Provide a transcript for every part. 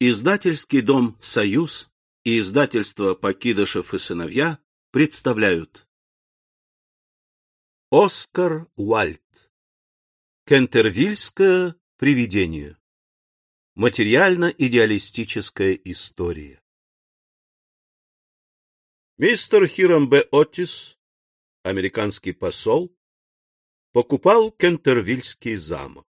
Издательский дом «Союз» и издательство «Покидышев и сыновья» представляют Оскар Уальд Кентервильское привидение Материально-идеалистическая история Мистер Хирам Б. Отис, американский посол, покупал Кентервильский замок.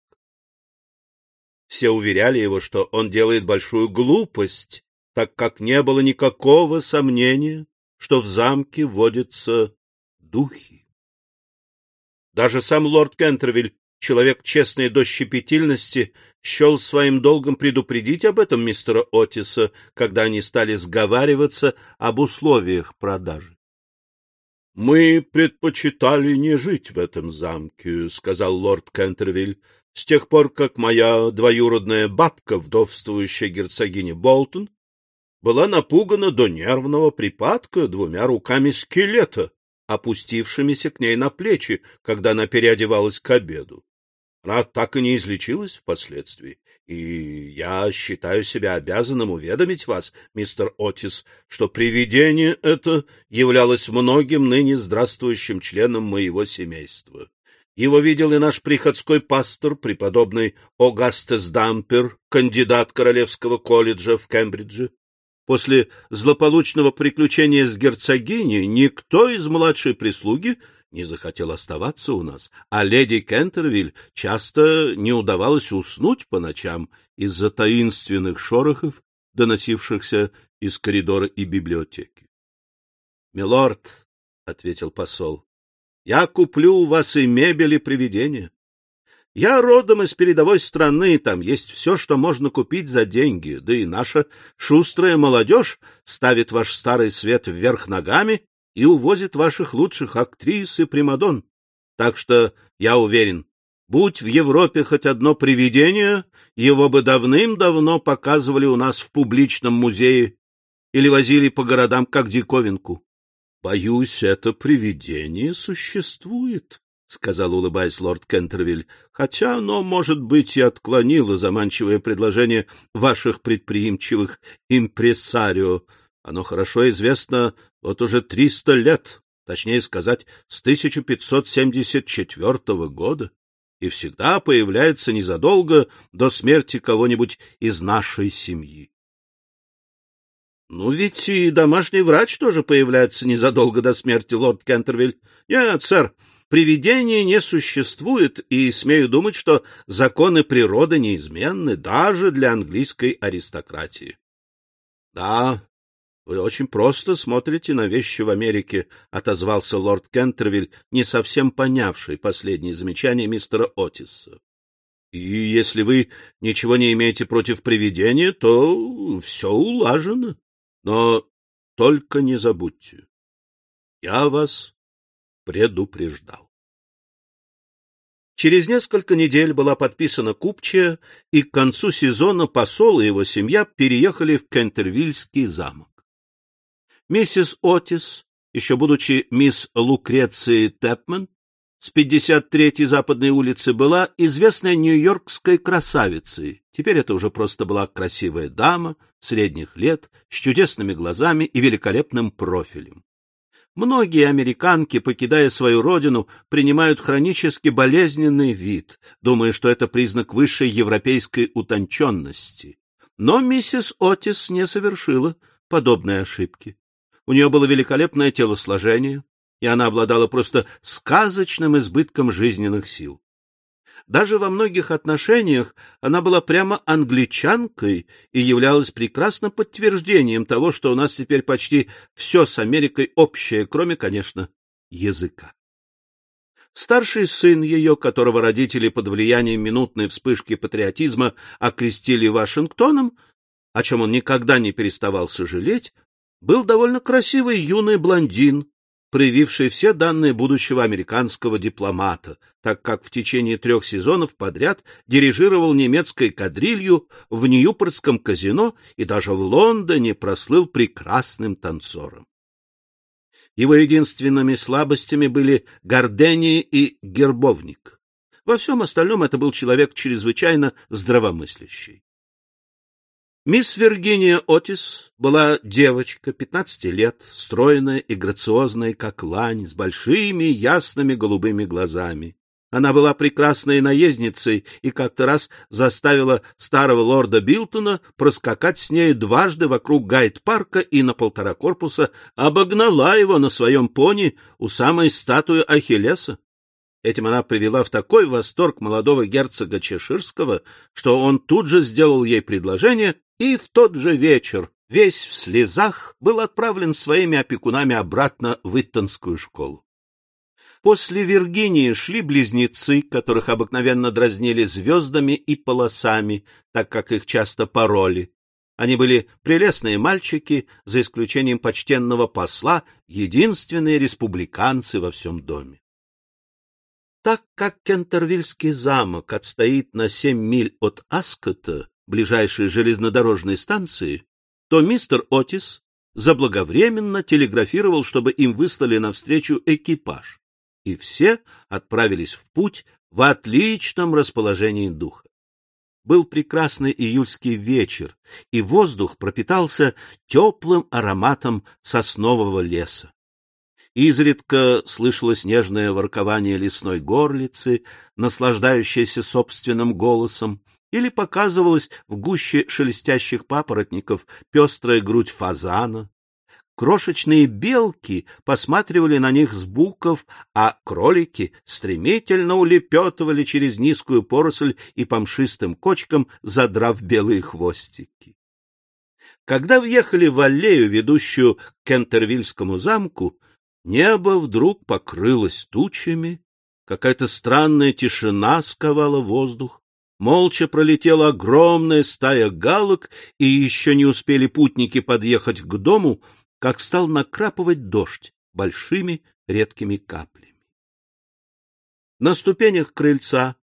Все уверяли его, что он делает большую глупость, так как не было никакого сомнения, что в замке водятся духи. Даже сам лорд Кентервиль, человек честной до щепетильности, счел своим долгом предупредить об этом мистера Отиса, когда они стали сговариваться об условиях продажи. — Мы предпочитали не жить в этом замке, — сказал лорд Кентервиль, с тех пор, как моя двоюродная бабка, вдовствующая герцогиня Болтон, была напугана до нервного припадка двумя руками скелета, опустившимися к ней на плечи, когда она переодевалась к обеду. Она так и не излечилась впоследствии, и я считаю себя обязанным уведомить вас, мистер Отис, что привидение это являлось многим ныне здравствующим членом моего семейства. Его видел и наш приходской пастор, преподобный Огастес Дампер, кандидат Королевского колледжа в Кембридже. После злополучного приключения с герцогиней никто из младшей прислуги не захотел оставаться у нас, а леди Кентервиль часто не удавалось уснуть по ночам из-за таинственных шорохов, доносившихся из коридора и библиотеки. — Милорд, — ответил посол, я куплю у вас и мебель, и привидения. Я родом из передовой страны, там есть все, что можно купить за деньги, да и наша шустрая молодежь ставит ваш старый свет вверх ногами и увозит ваших лучших актрис и примадон. Так что я уверен, будь в Европе хоть одно привидение, его бы давным-давно показывали у нас в публичном музее или возили по городам как диковинку. Боюсь, это привидение существует, — сказал, улыбаясь лорд Кентервиль, — хотя оно, может быть, и отклонило заманчивое предложение ваших предприимчивых импресарио. Оно хорошо известно вот уже триста лет, точнее сказать, с 1574 года, и всегда появляется незадолго до смерти кого-нибудь из нашей семьи. — Ну, ведь и домашний врач тоже появляется незадолго до смерти, лорд Кентервиль. — Нет, сэр, привидений не существует, и смею думать, что законы природы неизменны даже для английской аристократии. — Да, вы очень просто смотрите на вещи в Америке, — отозвался лорд Кентервиль, не совсем понявший последние замечания мистера Отиса. — И если вы ничего не имеете против привидения, то все улажено. Но только не забудьте, я вас предупреждал. Через несколько недель была подписана купчая, и к концу сезона посол и его семья переехали в Кентервильский замок. Миссис Отис, еще будучи мисс Лукреции Тэпман, с 53-й Западной улицы была известной нью-йоркской красавицей. Теперь это уже просто была красивая дама средних лет с чудесными глазами и великолепным профилем. Многие американки, покидая свою родину, принимают хронически болезненный вид, думая, что это признак высшей европейской утонченности. Но миссис Отис не совершила подобной ошибки. У нее было великолепное телосложение, и она обладала просто сказочным избытком жизненных сил. Даже во многих отношениях она была прямо англичанкой и являлась прекрасным подтверждением того, что у нас теперь почти все с Америкой общее, кроме, конечно, языка. Старший сын ее, которого родители под влиянием минутной вспышки патриотизма окрестили Вашингтоном, о чем он никогда не переставал сожалеть, был довольно красивый юный блондин, проявивший все данные будущего американского дипломата, так как в течение трех сезонов подряд дирижировал немецкой кадрилью в Ньюпортском казино и даже в Лондоне прослыл прекрасным танцором. Его единственными слабостями были гордение и гербовник. Во всем остальном это был человек чрезвычайно здравомыслящий. Мисс Виргиния Отис была девочка, 15 лет, стройная и грациозная, как лань, с большими ясными голубыми глазами. Она была прекрасной наездницей и как-то раз заставила старого лорда Билтона проскакать с нею дважды вокруг гайд-парка и на полтора корпуса обогнала его на своем пони у самой статуи Ахиллеса. Этим она привела в такой восторг молодого герцога Чеширского, что он тут же сделал ей предложение, и в тот же вечер, весь в слезах, был отправлен своими опекунами обратно в Иттонскую школу. После Виргинии шли близнецы, которых обыкновенно дразнили звездами и полосами, так как их часто пороли. Они были прелестные мальчики, за исключением почтенного посла, единственные республиканцы во всем доме. Так как Кентервильский замок отстоит на семь миль от Аскота, ближайшей железнодорожной станции, то мистер Отис заблаговременно телеграфировал, чтобы им выслали навстречу экипаж, и все отправились в путь в отличном расположении духа. Был прекрасный июльский вечер, и воздух пропитался теплым ароматом соснового леса. Изредка слышалось нежное воркование лесной горлицы, наслаждающейся собственным голосом, или показывалась в гуще шелестящих папоротников пестрая грудь фазана. Крошечные белки посматривали на них с буков, а кролики стремительно улепетывали через низкую поросль и по мшистым кочкам, задрав белые хвостики. Когда въехали в аллею, ведущую к Кентервильскому замку, Небо вдруг покрылось тучами, какая-то странная тишина сковала воздух, молча пролетела огромная стая галок, и еще не успели путники подъехать к дому, как стал накрапывать дождь большими редкими каплями. На ступенях крыльца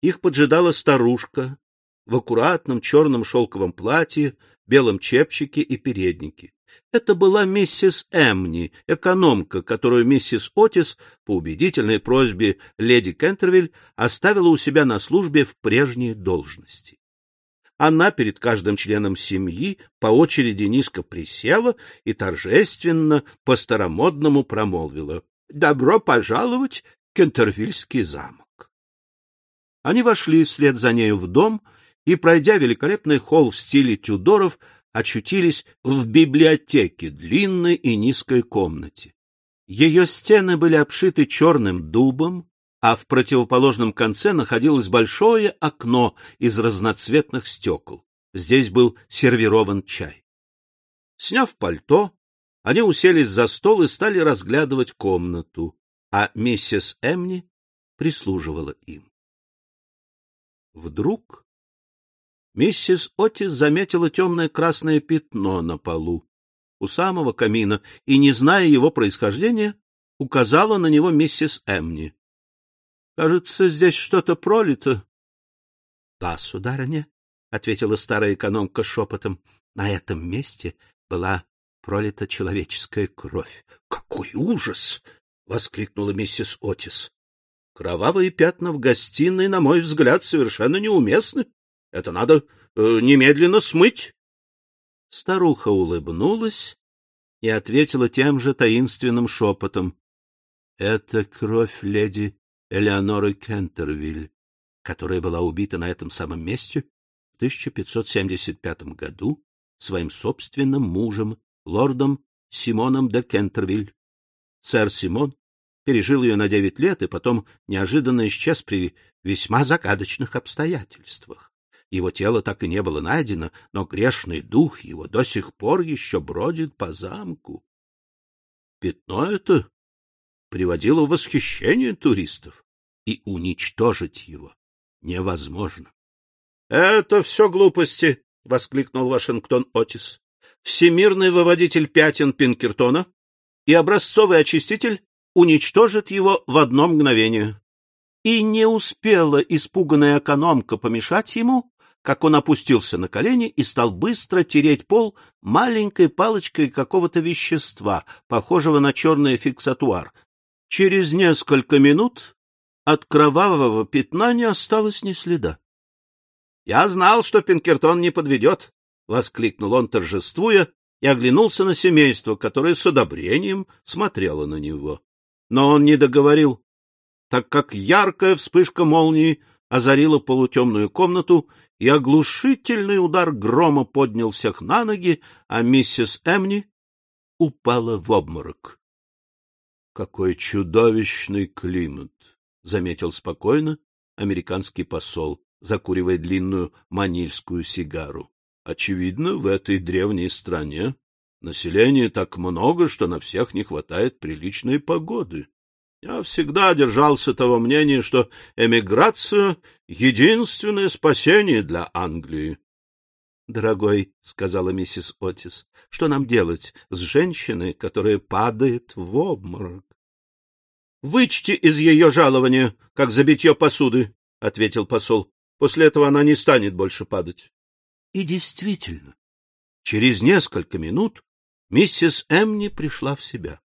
их поджидала старушка в аккуратном черном шелковом платье, белом чепчике и переднике. Это была миссис Эмни, экономка, которую миссис Отис, по убедительной просьбе леди Кентервиль, оставила у себя на службе в прежней должности. Она перед каждым членом семьи по очереди низко присела и торжественно по-старомодному промолвила «Добро пожаловать в Кентервильский замок». Они вошли вслед за нею в дом и, пройдя великолепный холл в стиле Тюдоров, очутились в библиотеке, длинной и низкой комнате. Ее стены были обшиты черным дубом, а в противоположном конце находилось большое окно из разноцветных стекол. Здесь был сервирован чай. Сняв пальто, они уселись за стол и стали разглядывать комнату, а миссис Эмни прислуживала им. Вдруг Миссис Отис заметила темное красное пятно на полу у самого камина и, не зная его происхождения, указала на него миссис Эмни. — Кажется, здесь что-то пролито. — Да, сударыня, — ответила старая экономка шепотом, — на этом месте была пролита человеческая кровь. — Какой ужас! — воскликнула миссис Отис. — Кровавые пятна в гостиной, на мой взгляд, совершенно неуместны. Это надо э, немедленно смыть. Старуха улыбнулась и ответила тем же таинственным шепотом. — Это кровь леди Элеоноры Кентервиль, которая была убита на этом самом месте в 1575 году своим собственным мужем, лордом Симоном де Кентервиль. Сэр Симон пережил ее на девять лет и потом неожиданно исчез при весьма загадочных обстоятельствах. Его тело так и не было найдено, но грешный дух его до сих пор еще бродит по замку. Пятно это приводило в восхищение туристов, и уничтожить его невозможно. — Это все глупости! — воскликнул Вашингтон Отис. — Всемирный выводитель пятен Пинкертона и образцовый очиститель уничтожат его в одно мгновение. И не успела испуганная экономка помешать ему, как он опустился на колени и стал быстро тереть пол маленькой палочкой какого-то вещества, похожего на черный фиксатуар. Через несколько минут от кровавого пятна не осталось ни следа. — Я знал, что Пинкертон не подведет, — воскликнул он, торжествуя, и оглянулся на семейство, которое с одобрением смотрело на него. Но он не договорил, так как яркая вспышка молнии озарила полутемную комнату, и оглушительный удар грома поднял всех на ноги, а миссис Эмни упала в обморок. — Какой чудовищный климат! — заметил спокойно американский посол, закуривая длинную манильскую сигару. — Очевидно, в этой древней стране населения так много, что на всех не хватает приличной погоды. Я всегда держался того мнения, что эмиграция — единственное спасение для Англии. — Дорогой, — сказала миссис Отис, — что нам делать с женщиной, которая падает в обморок? — Вычти из ее жалования, как за битье посуды, — ответил посол. — После этого она не станет больше падать. И действительно, через несколько минут миссис Эмни пришла в себя.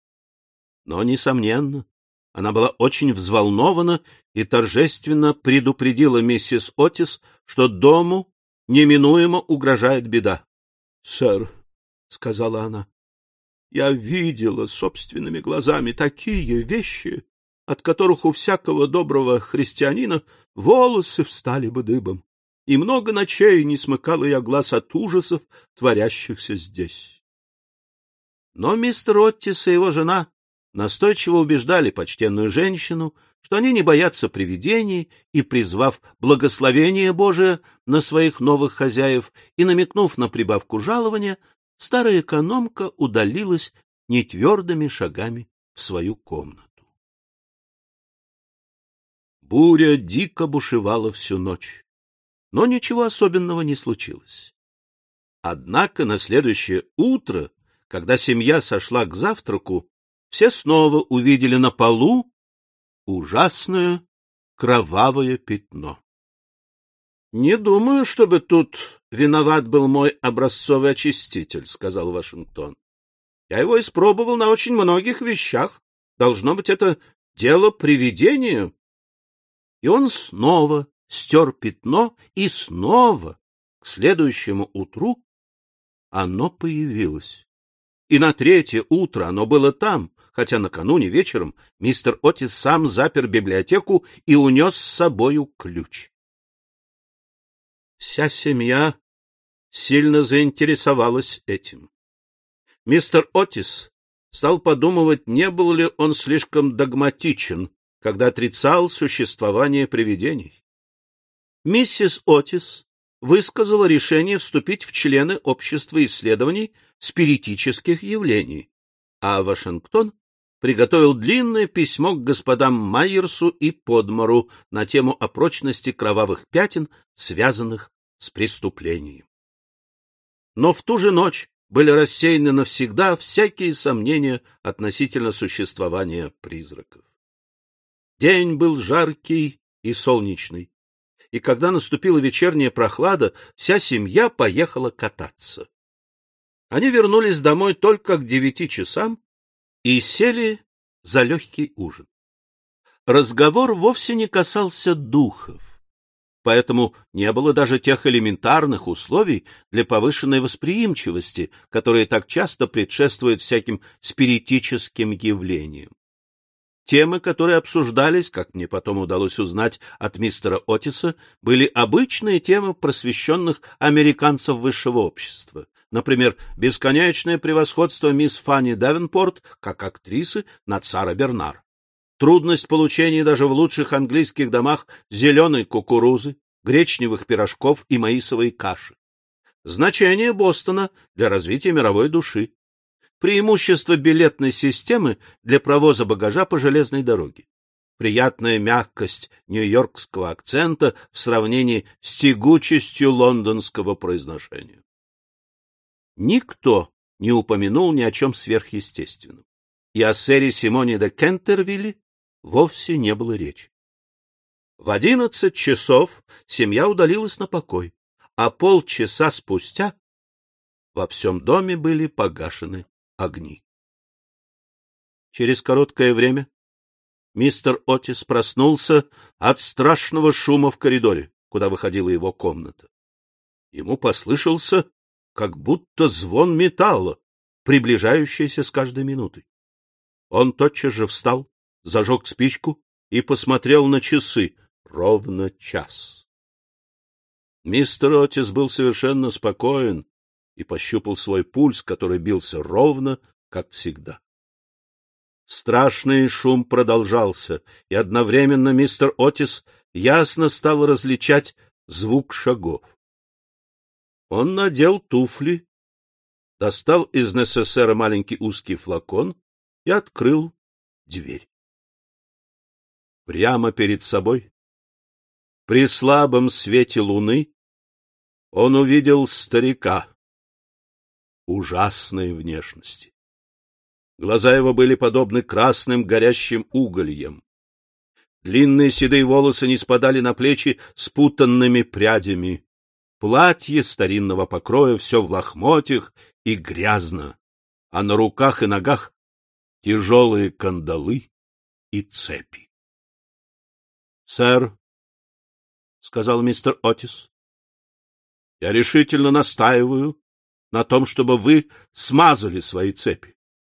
Но, несомненно, она была очень взволнована и торжественно предупредила миссис Отис, что дому неминуемо угрожает беда. — Сэр, — сказала она, — я видела собственными глазами такие вещи, от которых у всякого доброго христианина волосы встали бы дыбом, и много ночей не смыкала я глаз от ужасов, творящихся здесь. Но мистер Оттис и его жена настойчиво убеждали почтенную женщину, что они не боятся привидений, и, призвав благословение Божие на своих новых хозяев и намекнув на прибавку жалования, старая экономка удалилась нетвердыми шагами в свою комнату. Буря дико бушевала всю ночь, но ничего особенного не случилось. Однако на следующее утро, когда семья сошла к завтраку, все снова увидели на полу ужасное кровавое пятно. — Не думаю, чтобы тут виноват был мой образцовый очиститель, — сказал Вашингтон. — Я его испробовал на очень многих вещах. Должно быть, это дело привидения. И он снова стер пятно, и снова к следующему утру оно появилось. И на третье утро оно было там, хотя накануне вечером мистер Отис сам запер библиотеку и унес с собою ключ. Вся семья сильно заинтересовалась этим. Мистер Отис стал подумывать, не был ли он слишком догматичен, когда отрицал существование привидений. Миссис Отис высказала решение вступить в члены общества исследований спиритических явлений, а Вашингтон приготовил длинное письмо к господам Майерсу и Подмору на тему о прочности кровавых пятен, связанных с преступлением. Но в ту же ночь были рассеяны навсегда всякие сомнения относительно существования призраков. День был жаркий и солнечный, и когда наступила вечерняя прохлада, вся семья поехала кататься. Они вернулись домой только к девяти часам и сели за легкий ужин. Разговор вовсе не касался духов, поэтому не было даже тех элементарных условий для повышенной восприимчивости, которые так часто предшествуют всяким спиритическим явлениям. Темы, которые обсуждались, как мне потом удалось узнать от мистера Отиса, были обычные темы просвещенных американцев высшего общества. Например, бесконечное превосходство мисс Фанни Давенпорт как актрисы над Сара Бернар. Трудность получения даже в лучших английских домах зеленой кукурузы, гречневых пирожков и маисовой каши. Значение Бостона для развития мировой души. Преимущество билетной системы для провоза багажа по железной дороге. Приятная мягкость нью-йоркского акцента в сравнении с тягучестью лондонского произношения никто не упомянул ни о чем сверхъестественном. И о сэре Симоне де Кентервилле вовсе не было речи. В одиннадцать часов семья удалилась на покой, а полчаса спустя во всем доме были погашены огни. Через короткое время мистер Отис проснулся от страшного шума в коридоре, куда выходила его комната. Ему послышался как будто звон металла, приближающийся с каждой минутой. Он тотчас же встал, зажег спичку и посмотрел на часы. Ровно час. Мистер Отис был совершенно спокоен и пощупал свой пульс, который бился ровно, как всегда. Страшный шум продолжался, и одновременно мистер Отис ясно стал различать звук шагов. Он надел туфли, достал из НССР маленький узкий флакон и открыл дверь. Прямо перед собой, при слабом свете луны, он увидел старика ужасной внешности. Глаза его были подобны красным горящим угольям. Длинные седые волосы не спадали на плечи спутанными прядями. Платье старинного покроя все в лохмотьях и грязно, а на руках и ногах тяжелые кандалы и цепи. — Сэр, — сказал мистер Отис, — я решительно настаиваю на том, чтобы вы смазали свои цепи.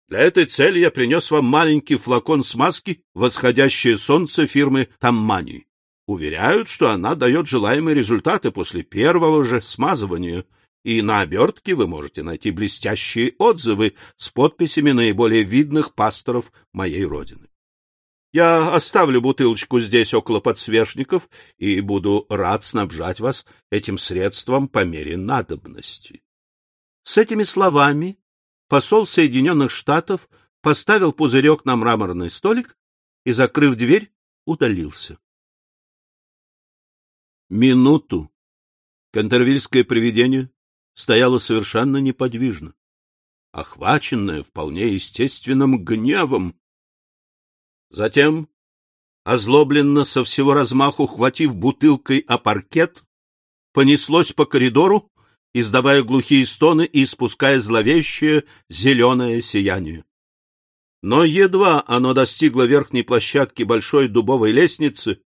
Для этой цели я принес вам маленький флакон смазки «Восходящее солнце» фирмы Таммани. Уверяют, что она дает желаемые результаты после первого же смазывания, и на обертке вы можете найти блестящие отзывы с подписями наиболее видных пасторов моей родины. Я оставлю бутылочку здесь около подсвечников и буду рад снабжать вас этим средством по мере надобности. С этими словами посол Соединенных Штатов поставил пузырек на мраморный столик и, закрыв дверь, удалился. Минуту Кантервильское привидение стояло совершенно неподвижно, охваченное вполне естественным гневом. Затем, озлобленно со всего размаху хватив бутылкой о паркет, понеслось по коридору, издавая глухие стоны и испуская зловещее зеленое сияние. Но едва оно достигло верхней площадки большой дубовой лестницы,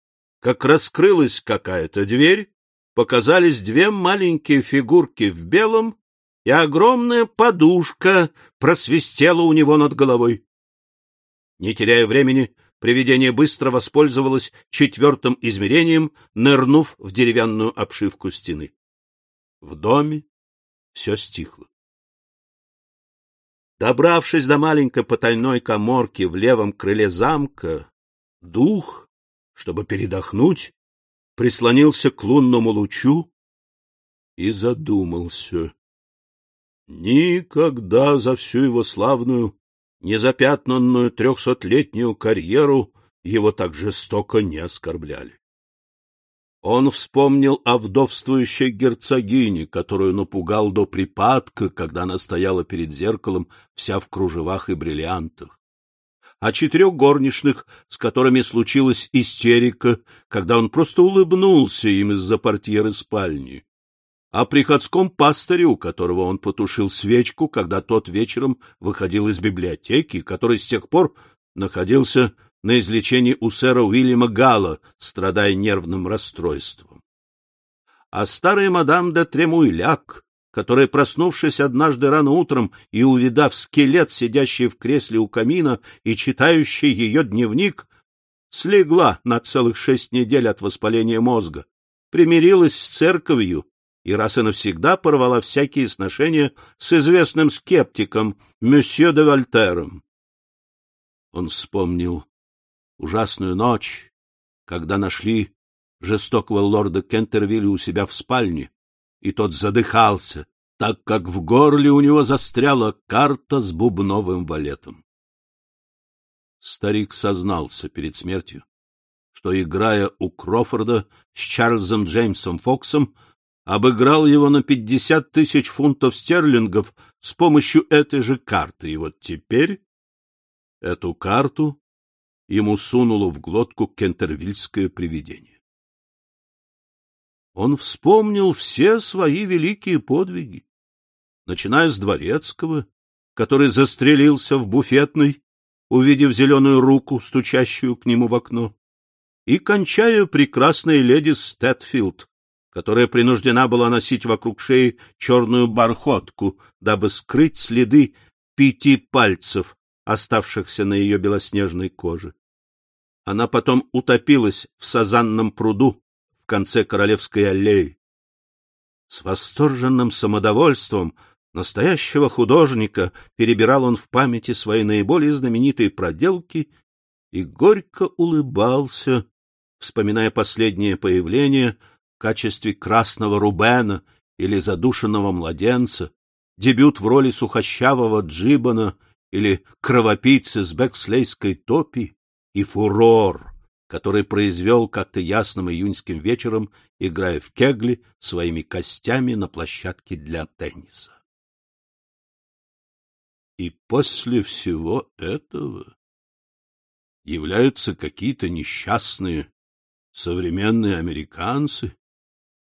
как раскрылась какая-то дверь, показались две маленькие фигурки в белом, и огромная подушка просвистела у него над головой. Не теряя времени, привидение быстро воспользовалось четвертым измерением, нырнув в деревянную обшивку стены. В доме все стихло. Добравшись до маленькой потайной коморки в левом крыле замка, дух, чтобы передохнуть, прислонился к лунному лучу и задумался. Никогда за всю его славную, незапятнанную трехсотлетнюю карьеру его так жестоко не оскорбляли. Он вспомнил о вдовствующей герцогине, которую напугал до припадка, когда она стояла перед зеркалом, вся в кружевах и бриллиантах. О четырех горничных, с которыми случилась истерика, когда он просто улыбнулся им из-за портьеры спальни. О приходском пастыре, у которого он потушил свечку, когда тот вечером выходил из библиотеки, который с тех пор находился на излечении у сэра Уильяма Гала, страдая нервным расстройством. А старая мадам де Тремуйляк, которая, проснувшись однажды рано утром и увидав скелет, сидящий в кресле у камина и читающий ее дневник, слегла на целых шесть недель от воспаления мозга, примирилась с церковью и раз и навсегда порвала всякие сношения с известным скептиком, месье де Вольтером. Он вспомнил ужасную ночь, когда нашли жестокого лорда Кентервилля у себя в спальне, и тот задыхался, так как в горле у него застряла карта с бубновым валетом. Старик сознался перед смертью, что, играя у Крофорда с Чарльзом Джеймсом Фоксом, обыграл его на пятьдесят тысяч фунтов стерлингов с помощью этой же карты, и вот теперь эту карту ему сунуло в глотку кентервильское привидение. Он вспомнил все свои великие подвиги, начиная с дворецкого, который застрелился в буфетной, увидев зеленую руку, стучащую к нему в окно, и кончая прекрасной леди Стэтфилд, которая принуждена была носить вокруг шеи черную бархотку, дабы скрыть следы пяти пальцев, оставшихся на ее белоснежной коже. Она потом утопилась в сазанном пруду конце Королевской аллеи. С восторженным самодовольством настоящего художника перебирал он в памяти свои наиболее знаменитые проделки и горько улыбался, вспоминая последнее появление в качестве красного Рубена или задушенного младенца, дебют в роли сухощавого Джибана или кровопийцы с бекслейской топи и фурор, который произвел как-то ясным июньским вечером, играя в кегли своими костями на площадке для тенниса. И после всего этого являются какие-то несчастные современные американцы,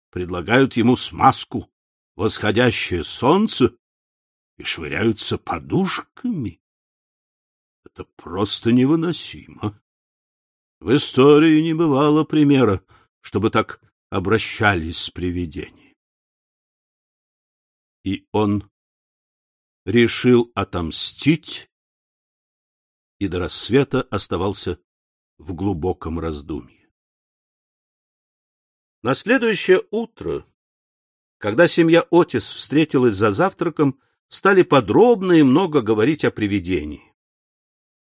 предлагают ему смазку «Восходящее солнце» и швыряются подушками. Это просто невыносимо. В истории не бывало примера, чтобы так обращались с привидением. И он решил отомстить и до рассвета оставался в глубоком раздумье. На следующее утро, когда семья Отис встретилась за завтраком, стали подробно и много говорить о привидении.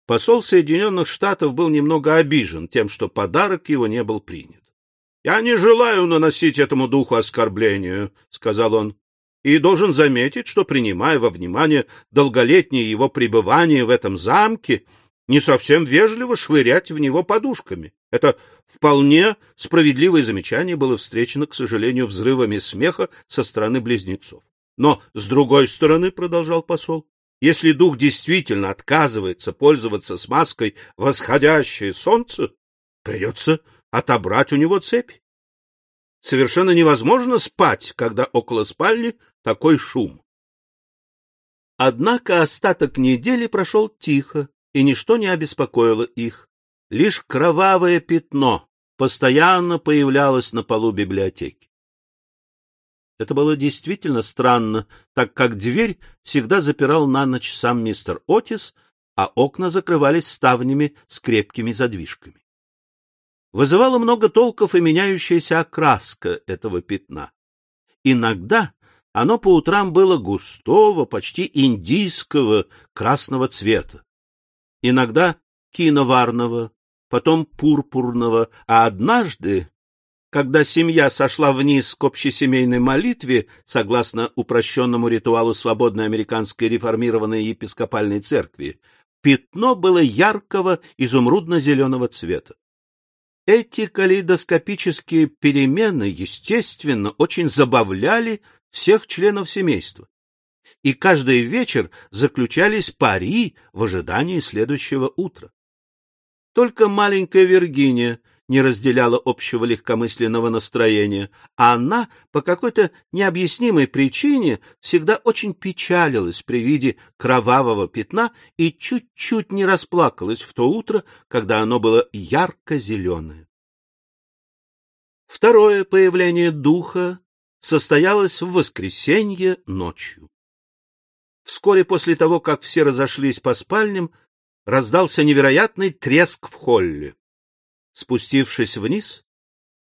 Посол Соединенных Штатов был немного обижен тем, что подарок его не был принят. — Я не желаю наносить этому духу оскорбления, — сказал он, — и должен заметить, что, принимая во внимание долголетнее его пребывание в этом замке, не совсем вежливо швырять в него подушками. Это вполне справедливое замечание было встречено, к сожалению, взрывами смеха со стороны близнецов. Но, с другой стороны, — продолжал посол, — если дух действительно отказывается пользоваться смазкой «восходящее солнце», придется отобрать у него цепь. Совершенно невозможно спать, когда около спальни такой шум. Однако остаток недели прошел тихо, и ничто не обеспокоило их. Лишь кровавое пятно постоянно появлялось на полу библиотеки. Это было действительно странно, так как дверь всегда запирал на ночь сам мистер Отис, а окна закрывались ставнями с крепкими задвижками. Вызывало много толков и меняющаяся окраска этого пятна. Иногда оно по утрам было густого, почти индийского красного цвета, иногда киноварного, потом пурпурного, а однажды когда семья сошла вниз к общесемейной молитве, согласно упрощенному ритуалу свободной американской реформированной епископальной церкви, пятно было яркого изумрудно-зеленого цвета. Эти калейдоскопические перемены, естественно, очень забавляли всех членов семейства. И каждый вечер заключались пари в ожидании следующего утра. Только маленькая Виргиния не разделяла общего легкомысленного настроения, а она по какой-то необъяснимой причине всегда очень печалилась при виде кровавого пятна и чуть-чуть не расплакалась в то утро, когда оно было ярко-зеленое. Второе появление духа состоялось в воскресенье ночью. Вскоре после того, как все разошлись по спальням, раздался невероятный треск в холле. Спустившись вниз,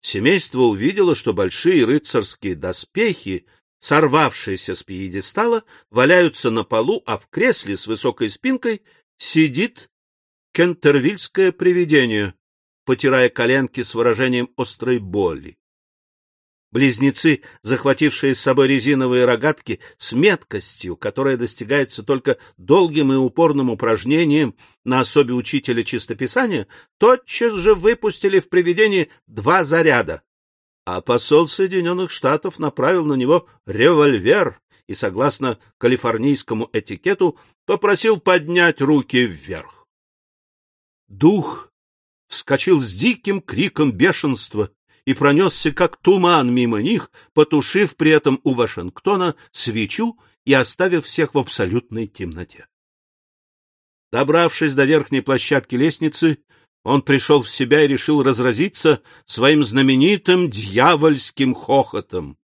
семейство увидело, что большие рыцарские доспехи, сорвавшиеся с пьедестала, валяются на полу, а в кресле с высокой спинкой сидит кентервильское привидение, потирая коленки с выражением острой боли. Близнецы, захватившие с собой резиновые рогатки с меткостью, которая достигается только долгим и упорным упражнением на особе учителя чистописания, тотчас же выпустили в привидении два заряда. А посол Соединенных Штатов направил на него револьвер и, согласно калифорнийскому этикету, попросил поднять руки вверх. Дух вскочил с диким криком бешенства и пронесся как туман мимо них, потушив при этом у Вашингтона свечу и оставив всех в абсолютной темноте. Добравшись до верхней площадки лестницы, он пришел в себя и решил разразиться своим знаменитым дьявольским хохотом.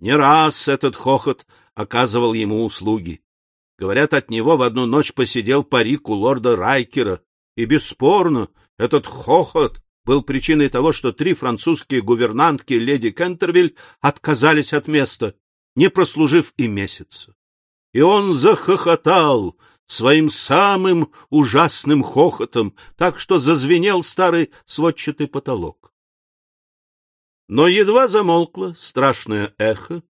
Не раз этот хохот оказывал ему услуги. Говорят, от него в одну ночь посидел парик у лорда Райкера, и бесспорно этот хохот был причиной того, что три французские гувернантки леди Кентервиль отказались от места, не прослужив и месяца. И он захохотал своим самым ужасным хохотом, так что зазвенел старый сводчатый потолок. Но едва замолкло страшное эхо,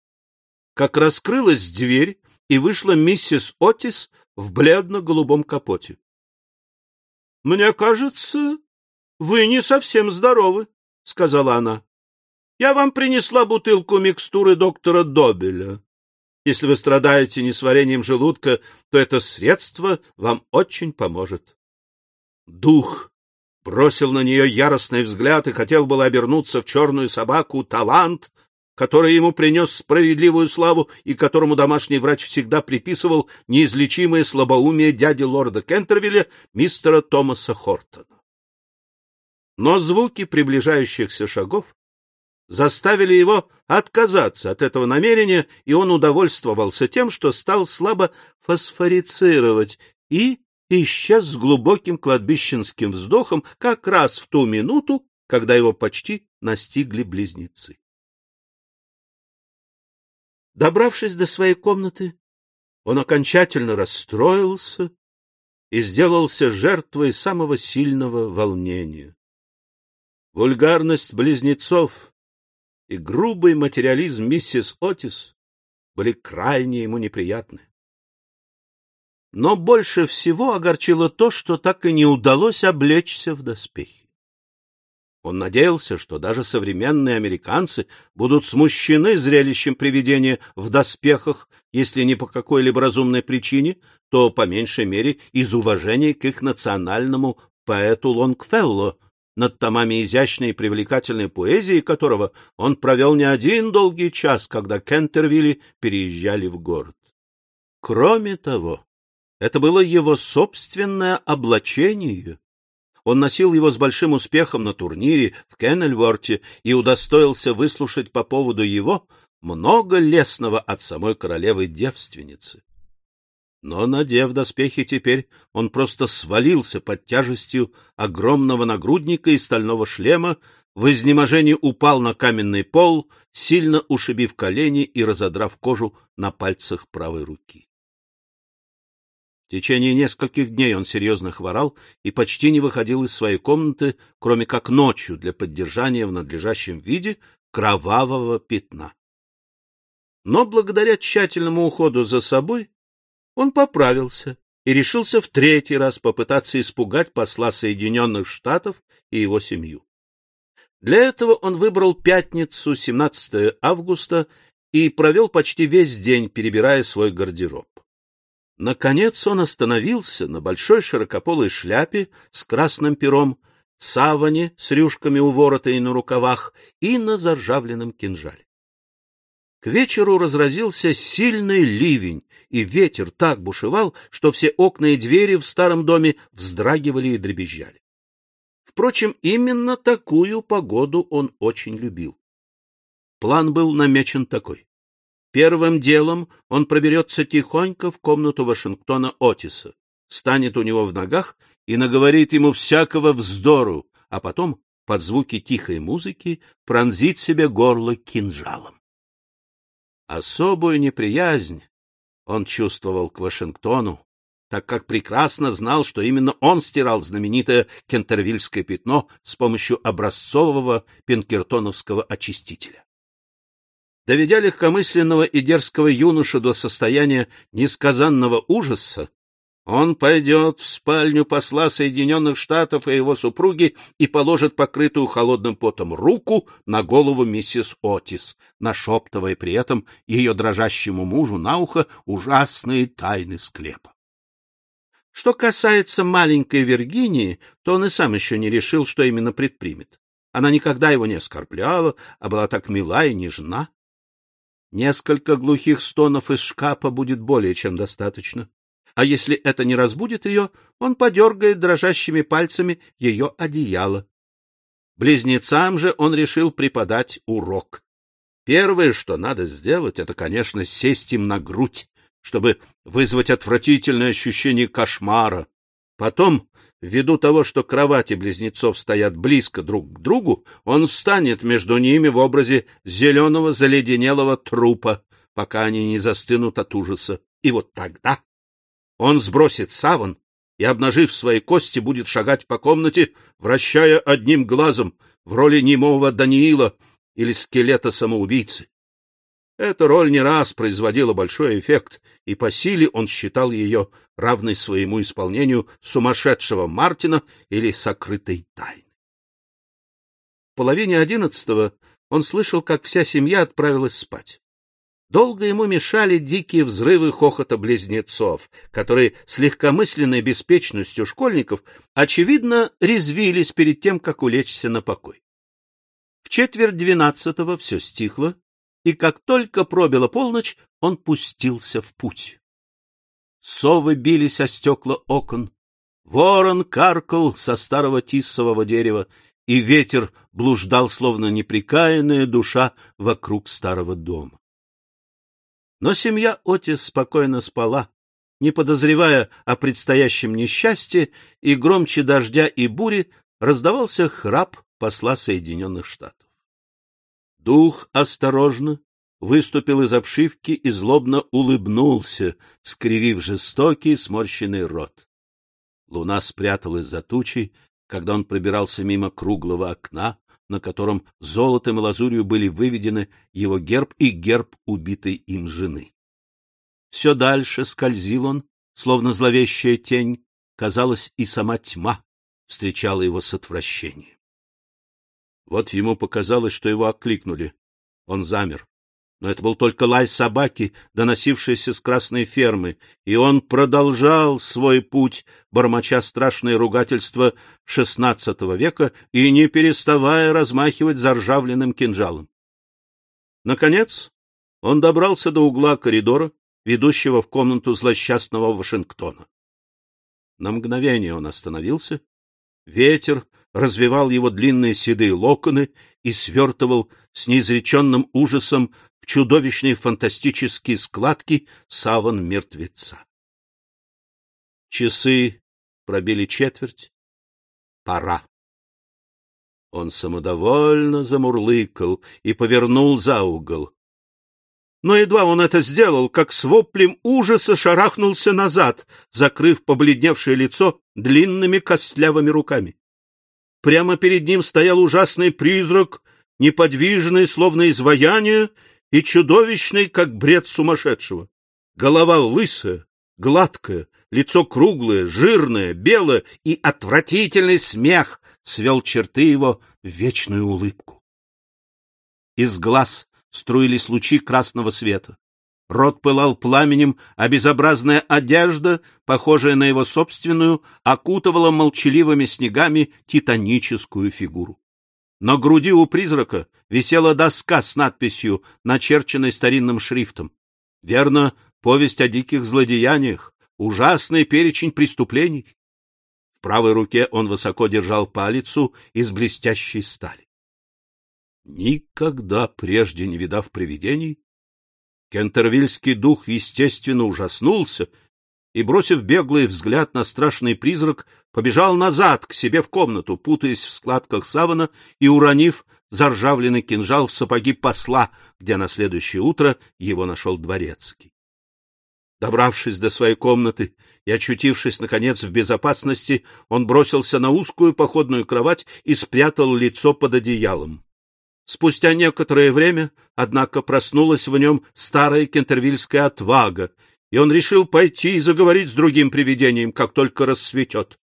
как раскрылась дверь, и вышла миссис Отис в бледно-голубом капоте. — Мне кажется, вы не совсем здоровы, — сказала она. — Я вам принесла бутылку микстуры доктора Добеля. Если вы страдаете несварением желудка, то это средство вам очень поможет. Дух бросил на нее яростный взгляд и хотел было обернуться в черную собаку талант, который ему принес справедливую славу и которому домашний врач всегда приписывал неизлечимое слабоумие дяди лорда Кентервилля, мистера Томаса Хортона. Но звуки приближающихся шагов заставили его отказаться от этого намерения, и он удовольствовался тем, что стал слабо фосфорицировать и исчез с глубоким кладбищенским вздохом как раз в ту минуту, когда его почти настигли близнецы. Добравшись до своей комнаты, он окончательно расстроился и сделался жертвой самого сильного волнения. Вульгарность близнецов и грубый материализм миссис Отис были крайне ему неприятны. Но больше всего огорчило то, что так и не удалось облечься в доспехи. Он надеялся, что даже современные американцы будут смущены зрелищем привидения в доспехах, если не по какой-либо разумной причине, то, по меньшей мере, из уважения к их национальному поэту Лонгфелло, над томами изящной и привлекательной поэзии которого он провел не один долгий час, когда Кентервилли переезжали в город. Кроме того, это было его собственное облачение. Он носил его с большим успехом на турнире в Кеннельворте и удостоился выслушать по поводу его много лесного от самой королевы-девственницы. Но, надев доспехи теперь, он просто свалился под тяжестью огромного нагрудника и стального шлема, в изнеможении упал на каменный пол, сильно ушибив колени и разодрав кожу на пальцах правой руки. В течение нескольких дней он серьезно хворал и почти не выходил из своей комнаты, кроме как ночью для поддержания в надлежащем виде кровавого пятна. Но благодаря тщательному уходу за собой он поправился и решился в третий раз попытаться испугать посла Соединенных Штатов и его семью. Для этого он выбрал пятницу, 17 августа, и провел почти весь день, перебирая свой гардероб. Наконец он остановился на большой широкополой шляпе с красным пером, саване с рюшками у ворота и на рукавах и на заржавленном кинжале. К вечеру разразился сильный ливень, и ветер так бушевал, что все окна и двери в старом доме вздрагивали и дребезжали. Впрочем, именно такую погоду он очень любил. План был намечен такой. Первым делом он проберется тихонько в комнату Вашингтона Отиса, станет у него в ногах и наговорит ему всякого вздору, а потом, под звуки тихой музыки, пронзит себе горло кинжалом. Особую неприязнь он чувствовал к Вашингтону, так как прекрасно знал, что именно он стирал знаменитое кентервильское пятно с помощью образцового пинкертоновского очистителя. Доведя легкомысленного и дерзкого юношу до состояния несказанного ужаса, он пойдет в спальню посла Соединенных Штатов и его супруги и положит покрытую холодным потом руку на голову миссис Отис, нашептывая при этом ее дрожащему мужу на ухо ужасные тайны склепа. Что касается маленькой Виргинии, то он и сам еще не решил, что именно предпримет. Она никогда его не оскорбляла, а была так мила и нежна. Несколько глухих стонов из шкафа будет более чем достаточно. А если это не разбудит ее, он подергает дрожащими пальцами ее одеяло. Близнецам же он решил преподать урок. Первое, что надо сделать, это, конечно, сесть им на грудь, чтобы вызвать отвратительное ощущение кошмара. Потом, ввиду того, что кровати близнецов стоят близко друг к другу, он встанет между ними в образе зеленого заледенелого трупа, пока они не застынут от ужаса. И вот тогда он сбросит саван и, обнажив свои кости, будет шагать по комнате, вращая одним глазом в роли немого Даниила или скелета самоубийцы. Эта роль не раз производила большой эффект, и по силе он считал ее равной своему исполнению сумасшедшего Мартина или сокрытой тайны. В половине одиннадцатого он слышал, как вся семья отправилась спать. Долго ему мешали дикие взрывы хохота близнецов, которые с легкомысленной беспечностью школьников, очевидно, резвились перед тем, как улечься на покой. В четверть двенадцатого все стихло, и как только пробила полночь, он пустился в путь. Совы бились о стекла окон, ворон каркал со старого тиссового дерева, и ветер блуждал, словно неприкаянная душа, вокруг старого дома. Но семья Отис спокойно спала, не подозревая о предстоящем несчастье, и громче дождя и бури раздавался храп посла Соединенных Штатов. Дух осторожно выступил из обшивки и злобно улыбнулся, скривив жестокий сморщенный рот. Луна спряталась за тучей, когда он пробирался мимо круглого окна, на котором золотом и лазурью были выведены его герб и герб убитой им жены. Все дальше скользил он, словно зловещая тень, казалось, и сама тьма встречала его с отвращением. Вот ему показалось, что его окликнули. Он замер но это был только лай собаки, доносившийся с красной фермы, и он продолжал свой путь, бормоча страшные ругательства XVI века и не переставая размахивать заржавленным кинжалом. Наконец он добрался до угла коридора, ведущего в комнату злосчастного Вашингтона. На мгновение он остановился. Ветер развивал его длинные седые локоны и свертывал с неизреченным ужасом чудовищные фантастические складки саван мертвеца. Часы пробили четверть. Пора. Он самодовольно замурлыкал и повернул за угол. Но едва он это сделал, как с воплем ужаса шарахнулся назад, закрыв побледневшее лицо длинными костлявыми руками. Прямо перед ним стоял ужасный призрак, неподвижный, словно изваяние, и чудовищный, как бред сумасшедшего. Голова лысая, гладкая, лицо круглое, жирное, белое, и отвратительный смех свел черты его в вечную улыбку. Из глаз струились лучи красного света. Рот пылал пламенем, а безобразная одежда, похожая на его собственную, окутывала молчаливыми снегами титаническую фигуру. На груди у призрака висела доска с надписью, начерченной старинным шрифтом. Верно, повесть о диких злодеяниях, ужасный перечень преступлений. В правой руке он высоко держал палицу из блестящей стали. Никогда прежде не видав привидений, кентервильский дух, естественно, ужаснулся и, бросив беглый взгляд на страшный призрак, побежал назад к себе в комнату, путаясь в складках савана и уронив заржавленный кинжал в сапоги посла, где на следующее утро его нашел дворецкий. Добравшись до своей комнаты и очутившись, наконец, в безопасности, он бросился на узкую походную кровать и спрятал лицо под одеялом. Спустя некоторое время, однако, проснулась в нем старая кентервильская отвага, и он решил пойти и заговорить с другим привидением, как только рассветет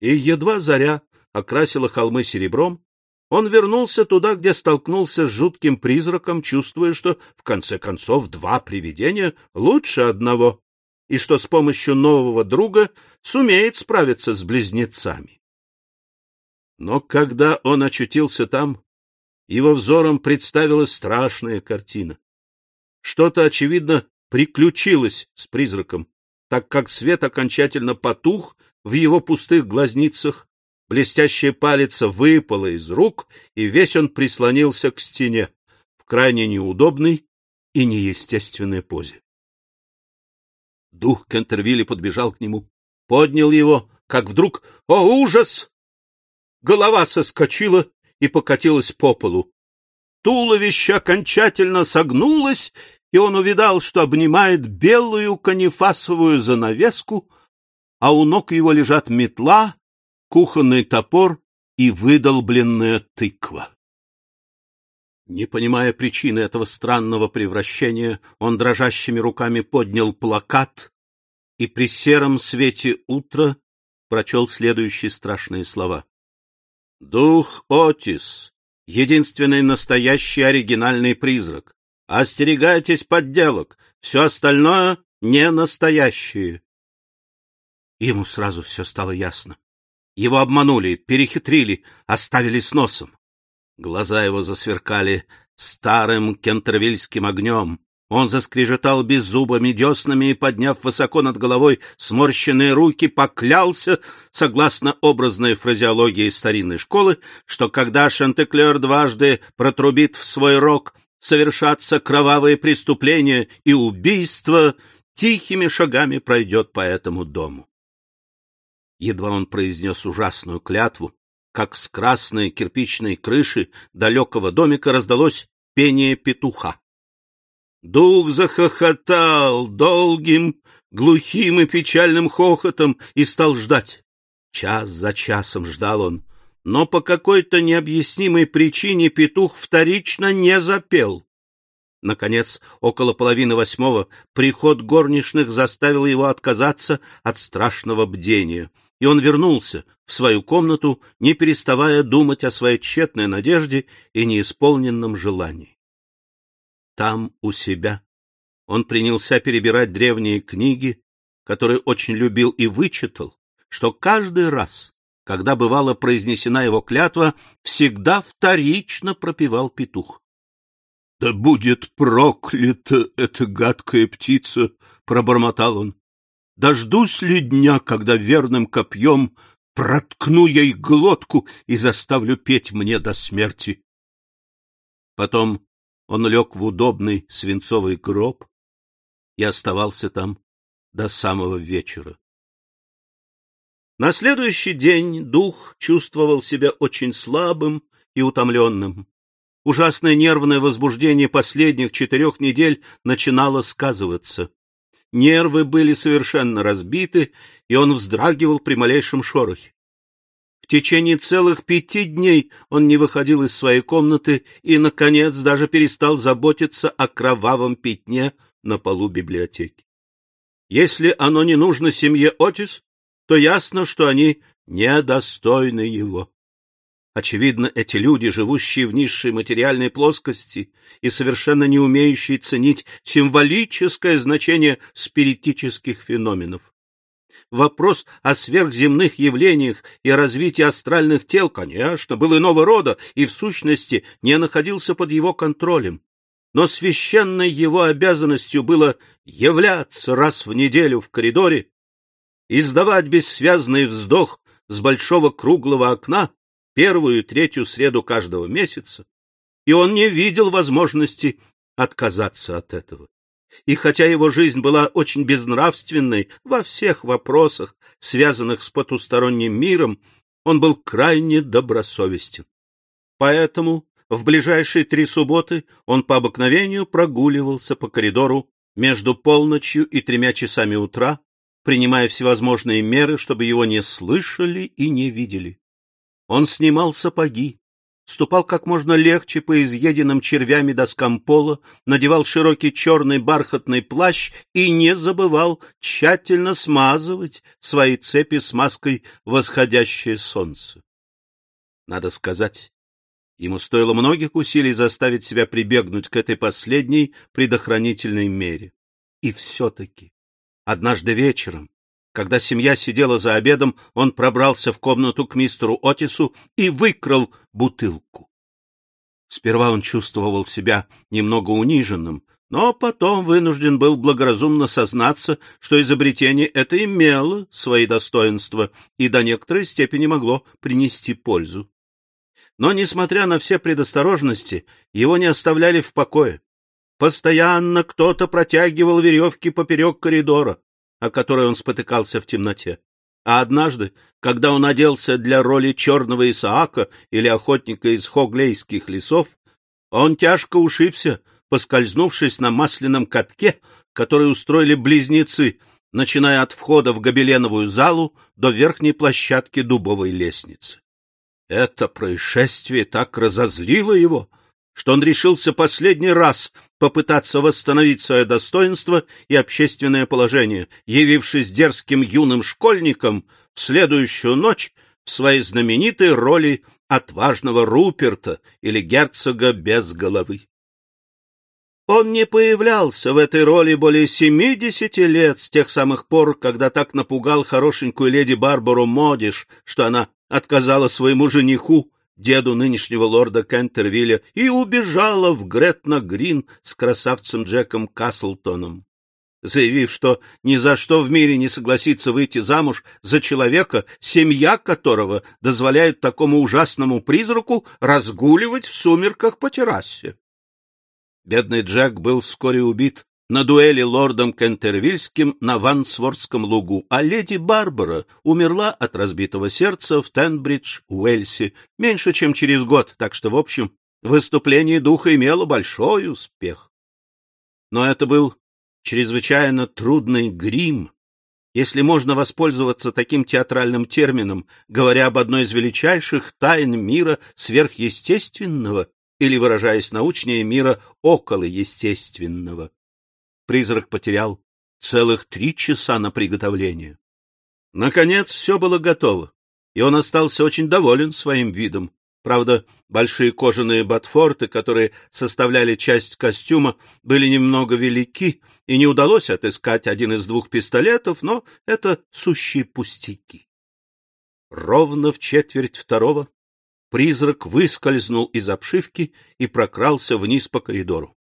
и едва заря окрасила холмы серебром, он вернулся туда, где столкнулся с жутким призраком, чувствуя, что, в конце концов, два привидения лучше одного, и что с помощью нового друга сумеет справиться с близнецами. Но когда он очутился там, его взором представилась страшная картина. Что-то, очевидно, приключилось с призраком, так как свет окончательно потух в его пустых глазницах, блестящая палец выпала из рук, и весь он прислонился к стене в крайне неудобной и неестественной позе. Дух Кентервилли подбежал к нему, поднял его, как вдруг, о ужас! Голова соскочила и покатилась по полу. Туловище окончательно согнулось, и он увидал, что обнимает белую канифасовую занавеску, а у ног его лежат метла, кухонный топор и выдолбленная тыква. Не понимая причины этого странного превращения, он дрожащими руками поднял плакат и при сером свете утра прочел следующие страшные слова. «Дух Отис, единственный настоящий оригинальный призрак. Остерегайтесь подделок, все остальное не настоящее. Ему сразу все стало ясно. Его обманули, перехитрили, оставили с носом. Глаза его засверкали старым кентервильским огнем. Он заскрежетал беззубыми деснами и, подняв высоко над головой сморщенные руки, поклялся, согласно образной фразеологии старинной школы, что когда Шантеклер дважды протрубит в свой рог совершаться кровавые преступления и убийства, тихими шагами пройдет по этому дому. Едва он произнес ужасную клятву, как с красной кирпичной крыши далекого домика раздалось пение петуха. Дух захохотал долгим, глухим и печальным хохотом и стал ждать. Час за часом ждал он, но по какой-то необъяснимой причине петух вторично не запел. Наконец, около половины восьмого, приход горничных заставил его отказаться от страшного бдения, и он вернулся в свою комнату, не переставая думать о своей тщетной надежде и неисполненном желании. Там, у себя, он принялся перебирать древние книги, которые очень любил и вычитал, что каждый раз, когда бывала произнесена его клятва, всегда вторично пропевал петух. — Да будет проклята эта гадкая птица! — пробормотал он. — Дождусь ли дня, когда верным копьем проткну ей глотку и заставлю петь мне до смерти? Потом он лег в удобный свинцовый гроб и оставался там до самого вечера. На следующий день дух чувствовал себя очень слабым и утомленным. Ужасное нервное возбуждение последних четырех недель начинало сказываться. Нервы были совершенно разбиты, и он вздрагивал при малейшем шорохе. В течение целых пяти дней он не выходил из своей комнаты и, наконец, даже перестал заботиться о кровавом пятне на полу библиотеки. Если оно не нужно семье Отис, то ясно, что они недостойны его. Очевидно, эти люди, живущие в низшей материальной плоскости и совершенно не умеющие ценить символическое значение спиритических феноменов. Вопрос о сверхземных явлениях и развитии астральных тел, конечно, был иного рода и, в сущности, не находился под его контролем. Но священной его обязанностью было являться раз в неделю в коридоре издавать бессвязный вздох с большого круглого окна первую и третью среду каждого месяца, и он не видел возможности отказаться от этого. И хотя его жизнь была очень безнравственной во всех вопросах, связанных с потусторонним миром, он был крайне добросовестен. Поэтому в ближайшие три субботы он по обыкновению прогуливался по коридору между полночью и тремя часами утра, принимая всевозможные меры, чтобы его не слышали и не видели. Он снимал сапоги, ступал как можно легче по изъеденным червями доскам пола, надевал широкий черный бархатный плащ и не забывал тщательно смазывать свои цепи смазкой восходящее солнце. Надо сказать, ему стоило многих усилий заставить себя прибегнуть к этой последней предохранительной мере. И все-таки Однажды вечером, когда семья сидела за обедом, он пробрался в комнату к мистеру Отису и выкрал бутылку. Сперва он чувствовал себя немного униженным, но потом вынужден был благоразумно сознаться, что изобретение это имело свои достоинства и до некоторой степени могло принести пользу. Но, несмотря на все предосторожности, его не оставляли в покое. Постоянно кто-то протягивал веревки поперек коридора, о которой он спотыкался в темноте. А однажды, когда он оделся для роли черного Исаака или охотника из хоглейских лесов, он тяжко ушибся, поскользнувшись на масляном катке, который устроили близнецы, начиная от входа в гобеленовую залу до верхней площадки дубовой лестницы. Это происшествие так разозлило его, что он решился последний раз попытаться восстановить свое достоинство и общественное положение, явившись дерзким юным школьником в следующую ночь в своей знаменитой роли отважного Руперта или герцога без головы. Он не появлялся в этой роли более семидесяти лет с тех самых пор, когда так напугал хорошенькую леди Барбару Модиш, что она отказала своему жениху, деду нынешнего лорда Кентервилля, и убежала в Гретна-Грин с красавцем Джеком Каслтоном, заявив, что ни за что в мире не согласится выйти замуж за человека, семья которого дозволяет такому ужасному призраку разгуливать в сумерках по террасе. Бедный Джек был вскоре убит на дуэли лордом Кентервильским на Вансвордском лугу, а леди Барбара умерла от разбитого сердца в Тенбридж, Уэльсе, меньше чем через год, так что, в общем, выступление духа имело большой успех. Но это был чрезвычайно трудный грим, если можно воспользоваться таким театральным термином, говоря об одной из величайших тайн мира сверхъестественного или, выражаясь научнее, мира околоестественного призрак потерял целых три часа на приготовление. Наконец все было готово, и он остался очень доволен своим видом. Правда, большие кожаные ботфорты, которые составляли часть костюма, были немного велики, и не удалось отыскать один из двух пистолетов, но это сущие пустяки. Ровно в четверть второго призрак выскользнул из обшивки и прокрался вниз по коридору.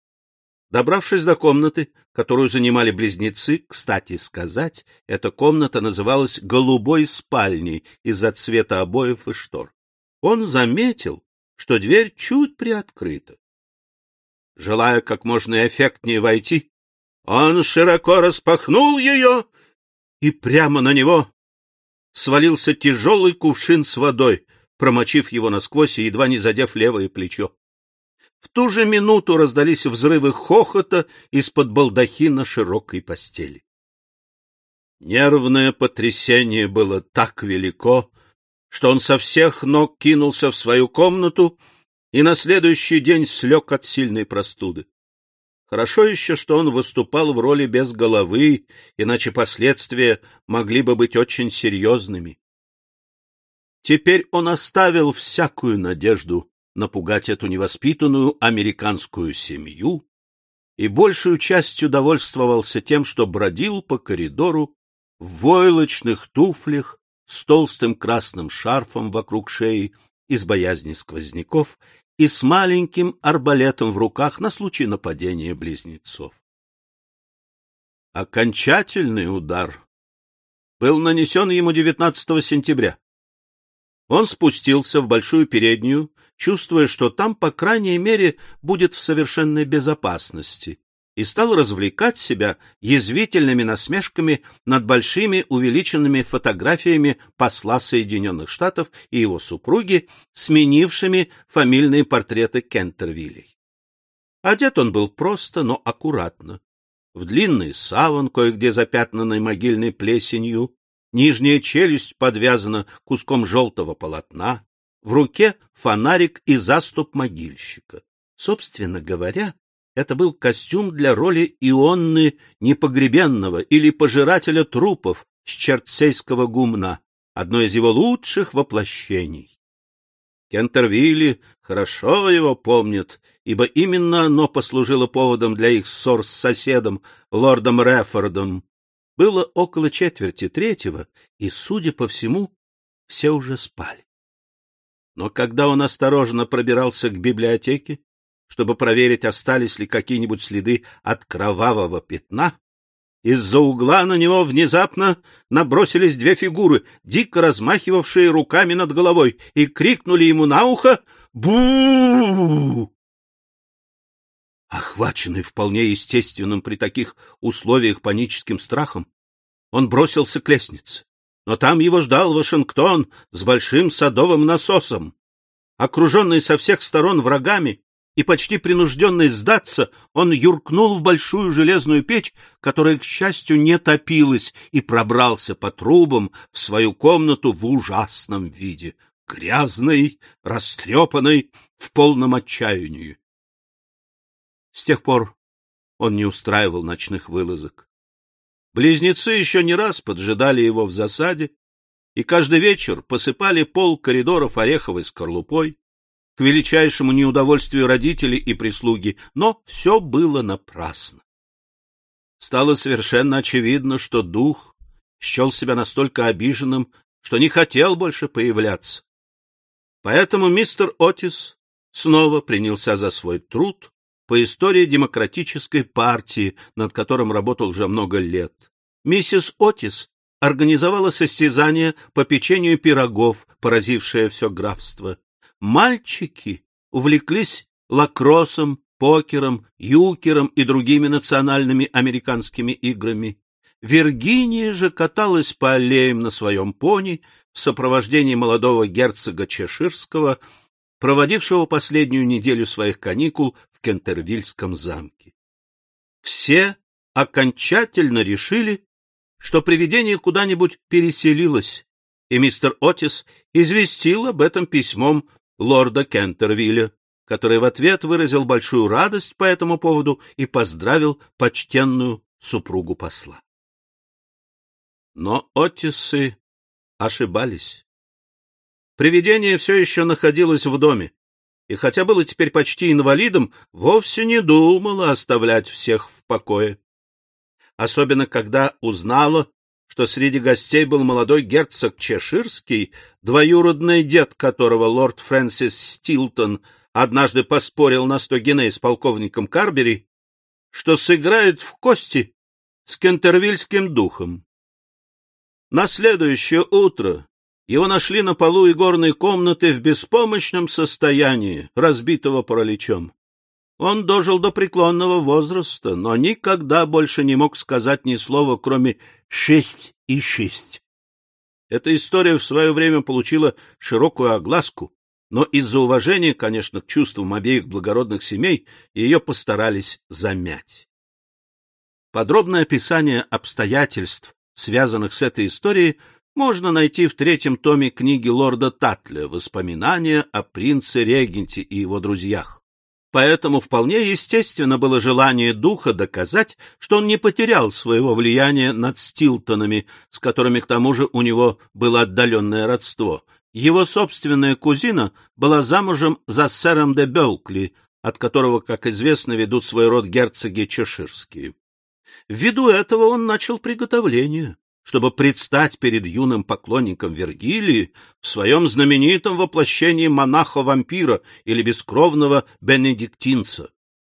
Добравшись до комнаты, которую занимали близнецы, кстати сказать, эта комната называлась «голубой спальней» из-за цвета обоев и штор. Он заметил, что дверь чуть приоткрыта. Желая как можно эффектнее войти, он широко распахнул ее, и прямо на него свалился тяжелый кувшин с водой, промочив его насквозь и едва не задев левое плечо. В ту же минуту раздались взрывы хохота из-под балдахина широкой постели. Нервное потрясение было так велико, что он со всех ног кинулся в свою комнату и на следующий день слег от сильной простуды. Хорошо еще, что он выступал в роли без головы, иначе последствия могли бы быть очень серьезными. Теперь он оставил всякую надежду напугать эту невоспитанную американскую семью и большую частью довольствовался тем, что бродил по коридору в войлочных туфлях с толстым красным шарфом вокруг шеи из боязни сквозняков и с маленьким арбалетом в руках на случай нападения близнецов. Окончательный удар был нанесен ему 19 сентября. Он спустился в большую переднюю, чувствуя, что там, по крайней мере, будет в совершенной безопасности, и стал развлекать себя язвительными насмешками над большими увеличенными фотографиями посла Соединенных Штатов и его супруги, сменившими фамильные портреты Кентервиллей. Одет он был просто, но аккуратно. В длинный саван, кое-где запятнанный могильной плесенью, нижняя челюсть подвязана куском желтого полотна, в руке фонарик и заступ могильщика. Собственно говоря, это был костюм для роли Ионны Непогребенного или Пожирателя трупов с Чертсейского гумна, одно из его лучших воплощений. Кентервилли хорошо его помнят, ибо именно оно послужило поводом для их ссор с соседом, лордом Рефордом, было около четверти третьего, и, судя по всему, все уже спали. Но когда он осторожно пробирался к библиотеке, чтобы проверить, остались ли какие-нибудь следы от кровавого пятна, из-за угла на него внезапно набросились две фигуры, дико размахивавшие руками над головой, и крикнули ему на ухо бу Охваченный вполне естественным при таких условиях паническим страхом, он бросился к лестнице. Но там его ждал Вашингтон с большим садовым насосом. Окруженный со всех сторон врагами, и почти принужденный сдаться, он юркнул в большую железную печь, которая, к счастью, не топилась, и пробрался по трубам в свою комнату в ужасном виде, грязный, растрепанный, в полном отчаянии. С тех пор он не устраивал ночных вылазок. Близнецы еще не раз поджидали его в засаде и каждый вечер посыпали пол коридоров ореховой скорлупой, к величайшему неудовольствию родителей и прислуги, но все было напрасно. Стало совершенно очевидно, что дух счел себя настолько обиженным, что не хотел больше появляться. Поэтому мистер Отис снова принялся за свой труд по истории демократической партии, над которым работал уже много лет. Миссис Отис организовала состязание по печенью пирогов, поразившее все графство мальчики увлеклись лакроссом, покером, юкером и другими национальными американскими играми. Виргиния же каталась по аллеям на своем пони в сопровождении молодого герцога Чеширского, проводившего последнюю неделю своих каникул в Кентервильском замке. Все окончательно решили, что привидение куда-нибудь переселилось, и мистер Отис известил об этом письмом лорда Кентервилля, который в ответ выразил большую радость по этому поводу и поздравил почтенную супругу посла. Но Оттисы ошибались. Привидение все еще находилось в доме, и хотя было теперь почти инвалидом, вовсе не думало оставлять всех в покое. Особенно когда узнала, что среди гостей был молодой герцог Чеширский, двоюродный дед которого лорд Фрэнсис Стилтон однажды поспорил на сто геней с полковником Карбери, что сыграет в кости с кентервильским духом. На следующее утро его нашли на полу игорной комнаты в беспомощном состоянии, разбитого параличом. Он дожил до преклонного возраста, но никогда больше не мог сказать ни слова, кроме «шесть и шесть». Эта история в свое время получила широкую огласку, но из-за уважения, конечно, к чувствам обеих благородных семей ее постарались замять. Подробное описание обстоятельств, связанных с этой историей, можно найти в третьем томе книги лорда Татля «Воспоминания о принце-регенте и его друзьях». Поэтому вполне естественно было желание духа доказать, что он не потерял своего влияния над Стилтонами, с которыми к тому же у него было отдаленное родство. Его собственная кузина была замужем за сэром де Белкли, от которого, как известно, ведут свой род герцоги чеширские. Ввиду этого он начал приготовление чтобы предстать перед юным поклонником Вергилии в своем знаменитом воплощении монаха-вампира или бескровного бенедиктинца.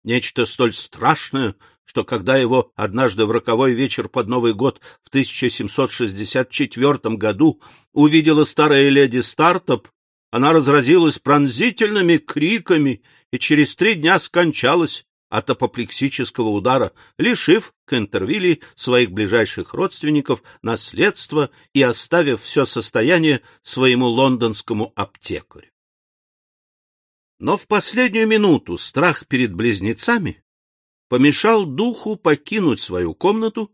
Нечто столь страшное, что когда его однажды в роковой вечер под Новый год в 1764 году увидела старая леди Стартоп, она разразилась пронзительными криками и через три дня скончалась от апоплексического удара, лишив Кентервилли своих ближайших родственников наследства и оставив все состояние своему лондонскому аптекарю. Но в последнюю минуту страх перед близнецами помешал духу покинуть свою комнату,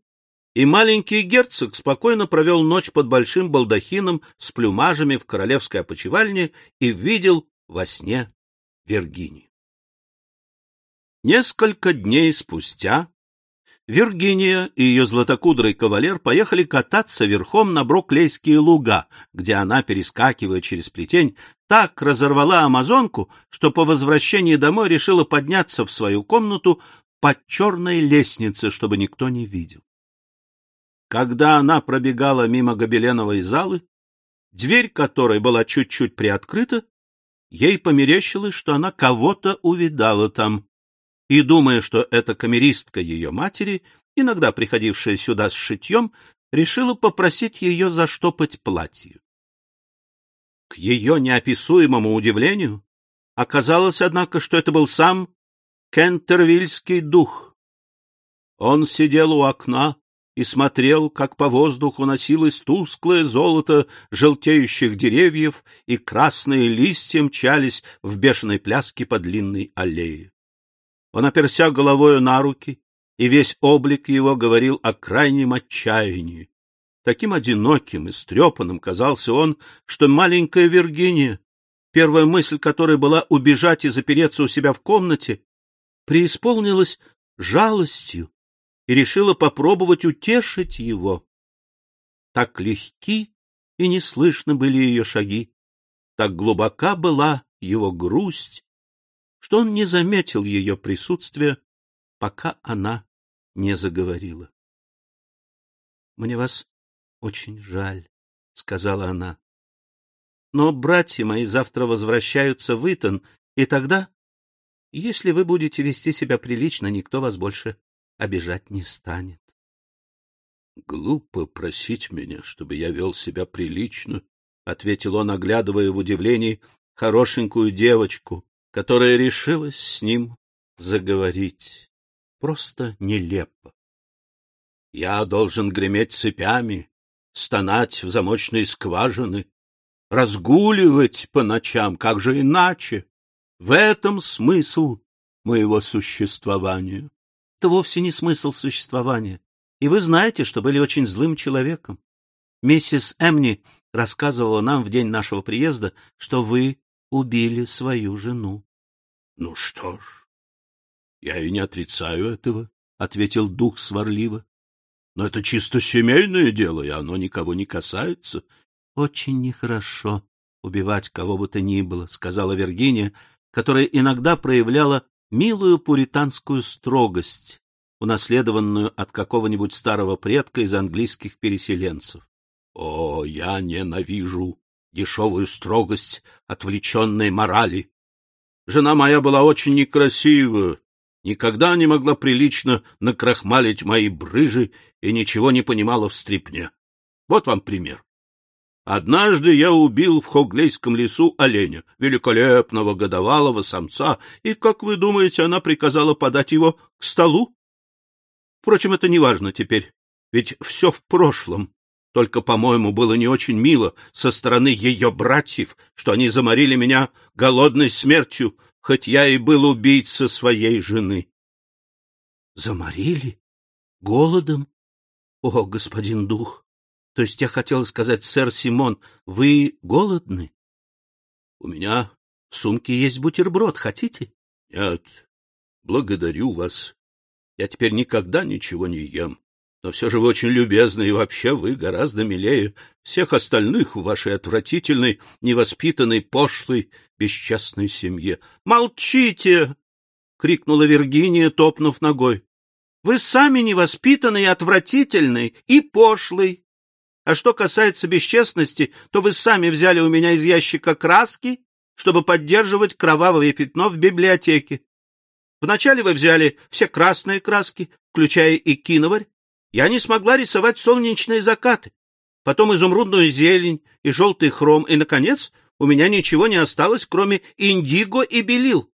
и маленький герцог спокойно провел ночь под большим балдахином с плюмажами в королевской опочивальне и видел во сне Виргинию. Несколько дней спустя Виргиния и ее златокудрый кавалер поехали кататься верхом на Броклейские луга, где она, перескакивая через плетень, так разорвала амазонку, что по возвращении домой решила подняться в свою комнату по черной лестнице, чтобы никто не видел. Когда она пробегала мимо гобеленовой залы, дверь которой была чуть-чуть приоткрыта, ей померещилось, что она кого-то увидала там, и, думая, что это камеристка ее матери, иногда приходившая сюда с шитьем, решила попросить ее заштопать платье. К ее неописуемому удивлению оказалось, однако, что это был сам Кентервильский дух. Он сидел у окна и смотрел, как по воздуху носилось тусклое золото желтеющих деревьев, и красные листья мчались в бешеной пляске по длинной аллее. Он оперся головою на руки, и весь облик его говорил о крайнем отчаянии. Таким одиноким и стрепанным казался он, что маленькая Виргиния, первая мысль которой была убежать и запереться у себя в комнате, преисполнилась жалостью и решила попробовать утешить его. Так легки и неслышны были ее шаги, так глубока была его грусть, что он не заметил ее присутствия, пока она не заговорила. — Мне вас очень жаль, — сказала она. — Но братья мои завтра возвращаются в Итон, и тогда, если вы будете вести себя прилично, никто вас больше обижать не станет. — Глупо просить меня, чтобы я вел себя прилично, — ответил он, оглядывая в удивлении хорошенькую девочку, которая решилась с ним заговорить. Просто нелепо. Я должен греметь цепями, стонать в замочные скважины, разгуливать по ночам, как же иначе? В этом смысл моего существования это вовсе не смысл существования. И вы знаете, что были очень злым человеком. Миссис Эмни рассказывала нам в день нашего приезда, что вы убили свою жену. — Ну что ж, я и не отрицаю этого, — ответил дух сварливо. — Но это чисто семейное дело, и оно никого не касается. — Очень нехорошо убивать кого бы то ни было, — сказала Виргиния, которая иногда проявляла милую пуританскую строгость, унаследованную от какого-нибудь старого предка из английских переселенцев. О, я ненавижу дешевую строгость отвлеченной морали. Жена моя была очень некрасива, никогда не могла прилично накрахмалить мои брыжи и ничего не понимала в стрипне. Вот вам пример. Однажды я убил в Хоглейском лесу оленя, великолепного годовалого самца, и, как вы думаете, она приказала подать его к столу? Впрочем, это не важно теперь, ведь все в прошлом. Только, по-моему, было не очень мило со стороны ее братьев, что они заморили меня голодной смертью, хоть я и был убийца своей жены. Заморили? Голодом? О, господин дух! То есть я хотел сказать, сэр Симон, вы голодны? У меня в сумке есть бутерброд, хотите? Нет, благодарю вас. Я теперь никогда ничего не ем. Но все же вы очень любезны, и вообще вы гораздо милее всех остальных в вашей отвратительной, невоспитанной, пошлой, бесчестной семье. «Молчите!» — крикнула Виргиния, топнув ногой. «Вы сами невоспитанный, отвратительный и пошлый. А что касается бесчестности, то вы сами взяли у меня из ящика краски, чтобы поддерживать кровавое пятно в библиотеке. Вначале вы взяли все красные краски, включая и киноварь. Я не смогла рисовать солнечные закаты, потом изумрудную зелень и желтый хром, и, наконец, у меня ничего не осталось, кроме индиго и белил.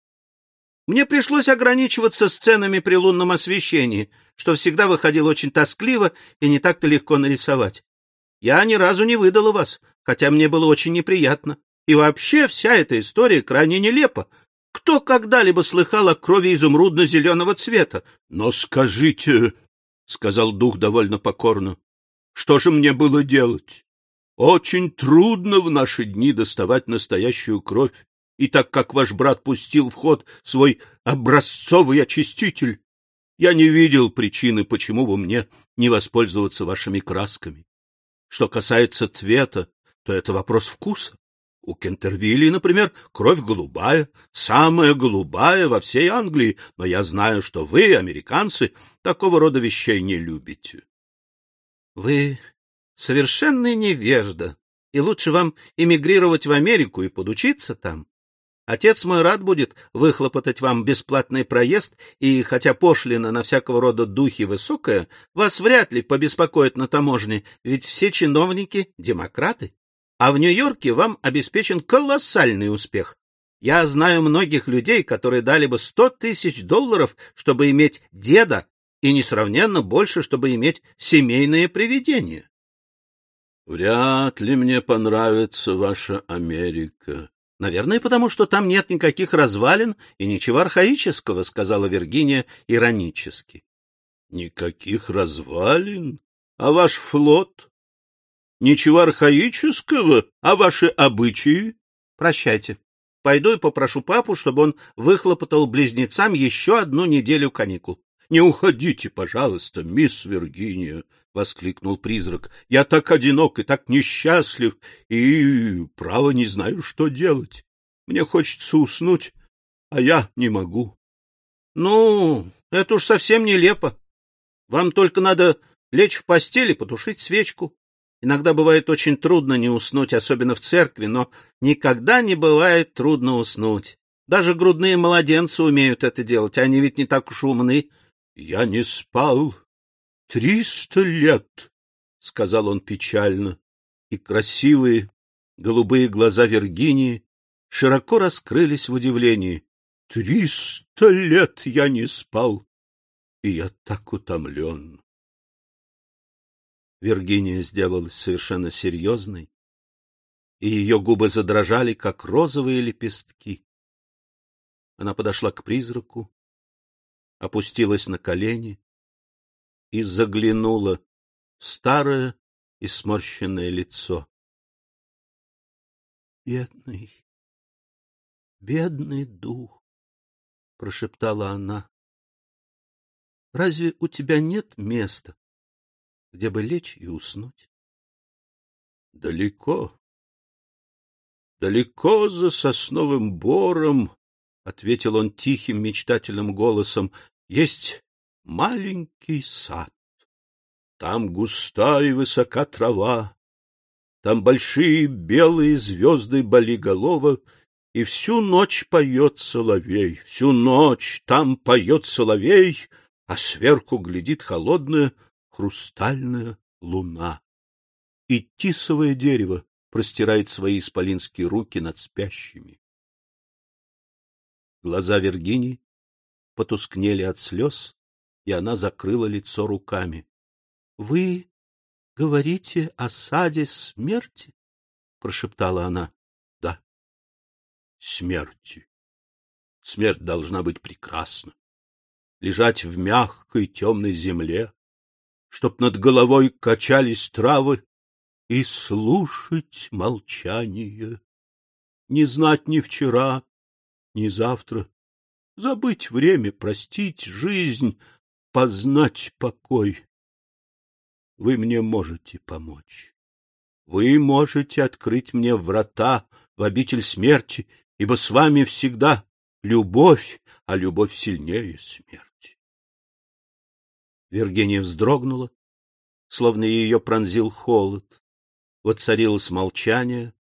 Мне пришлось ограничиваться сценами при лунном освещении, что всегда выходило очень тоскливо и не так-то легко нарисовать. Я ни разу не выдала вас, хотя мне было очень неприятно. И вообще вся эта история крайне нелепа. Кто когда-либо слыхал о крови изумрудно-зеленого цвета? Но скажите, — сказал дух довольно покорно, — что же мне было делать? Очень трудно в наши дни доставать настоящую кровь. И так как ваш брат пустил в ход свой образцовый очиститель, я не видел причины, почему бы мне не воспользоваться вашими красками. Что касается цвета, то это вопрос вкуса. У Кентервилли, например, кровь голубая, самая голубая во всей Англии, но я знаю, что вы, американцы, такого рода вещей не любите. — Вы совершенный невежда, и лучше вам эмигрировать в Америку и подучиться там. Отец мой рад будет выхлопотать вам бесплатный проезд, и хотя пошлина на всякого рода духи высокая, вас вряд ли побеспокоит на таможне, ведь все чиновники — демократы. А в Нью-Йорке вам обеспечен колоссальный успех. Я знаю многих людей, которые дали бы сто тысяч долларов, чтобы иметь деда, и несравненно больше, чтобы иметь семейное привидение. — Вряд ли мне понравится ваша Америка. — Наверное, потому что там нет никаких развалин и ничего архаического, — сказала Виргиния иронически. — Никаких развалин? А ваш флот? Ничего архаического? А ваши обычаи? — Прощайте. Пойду и попрошу папу, чтобы он выхлопотал близнецам еще одну неделю каникул. — Не уходите, пожалуйста, мисс Виргиния, — воскликнул призрак. — Я так одинок и так несчастлив, и, право, не знаю, что делать. Мне хочется уснуть, а я не могу. — Ну, это уж совсем нелепо. Вам только надо лечь в постели, потушить свечку. Иногда бывает очень трудно не уснуть, особенно в церкви, но никогда не бывает трудно уснуть. Даже грудные младенцы умеют это делать, они ведь не так уж умны. — Я не спал триста лет, — сказал он печально, и красивые голубые глаза Виргинии широко раскрылись в удивлении. — Триста лет я не спал, и я так утомлен. Виргиния сделалась совершенно серьезной, и ее губы задрожали, как розовые лепестки. Она подошла к призраку, опустилась на колени и заглянула в старое и сморщенное лицо. — Бедный, бедный дух, — прошептала она. — Разве у тебя нет места, где бы лечь и уснуть. Далеко, далеко за сосновым бором, — ответил он тихим мечтательным голосом, — есть маленький сад. Там густая и высока трава, там большие белые звезды болиголова, и всю ночь поет соловей, всю ночь там поет соловей, а сверху глядит холодная хрустальная луна. И тисовое дерево простирает свои исполинские руки над спящими. Глаза Виргинии потускнели от слез, и она закрыла лицо руками. — Вы говорите о саде смерти? — прошептала она. — Да, смерти. Смерть должна быть прекрасна. Лежать в мягкой темной земле, чтоб над головой качались травы, и слушать молчание. Не знать ни вчера, ни завтра, забыть время, простить жизнь, познать покой. Вы мне можете помочь. Вы можете открыть мне врата в обитель смерти, ибо с вами всегда любовь, а любовь сильнее смерти. Виргиния вздрогнула, словно ее пронзил холод. Воцарилось молчание.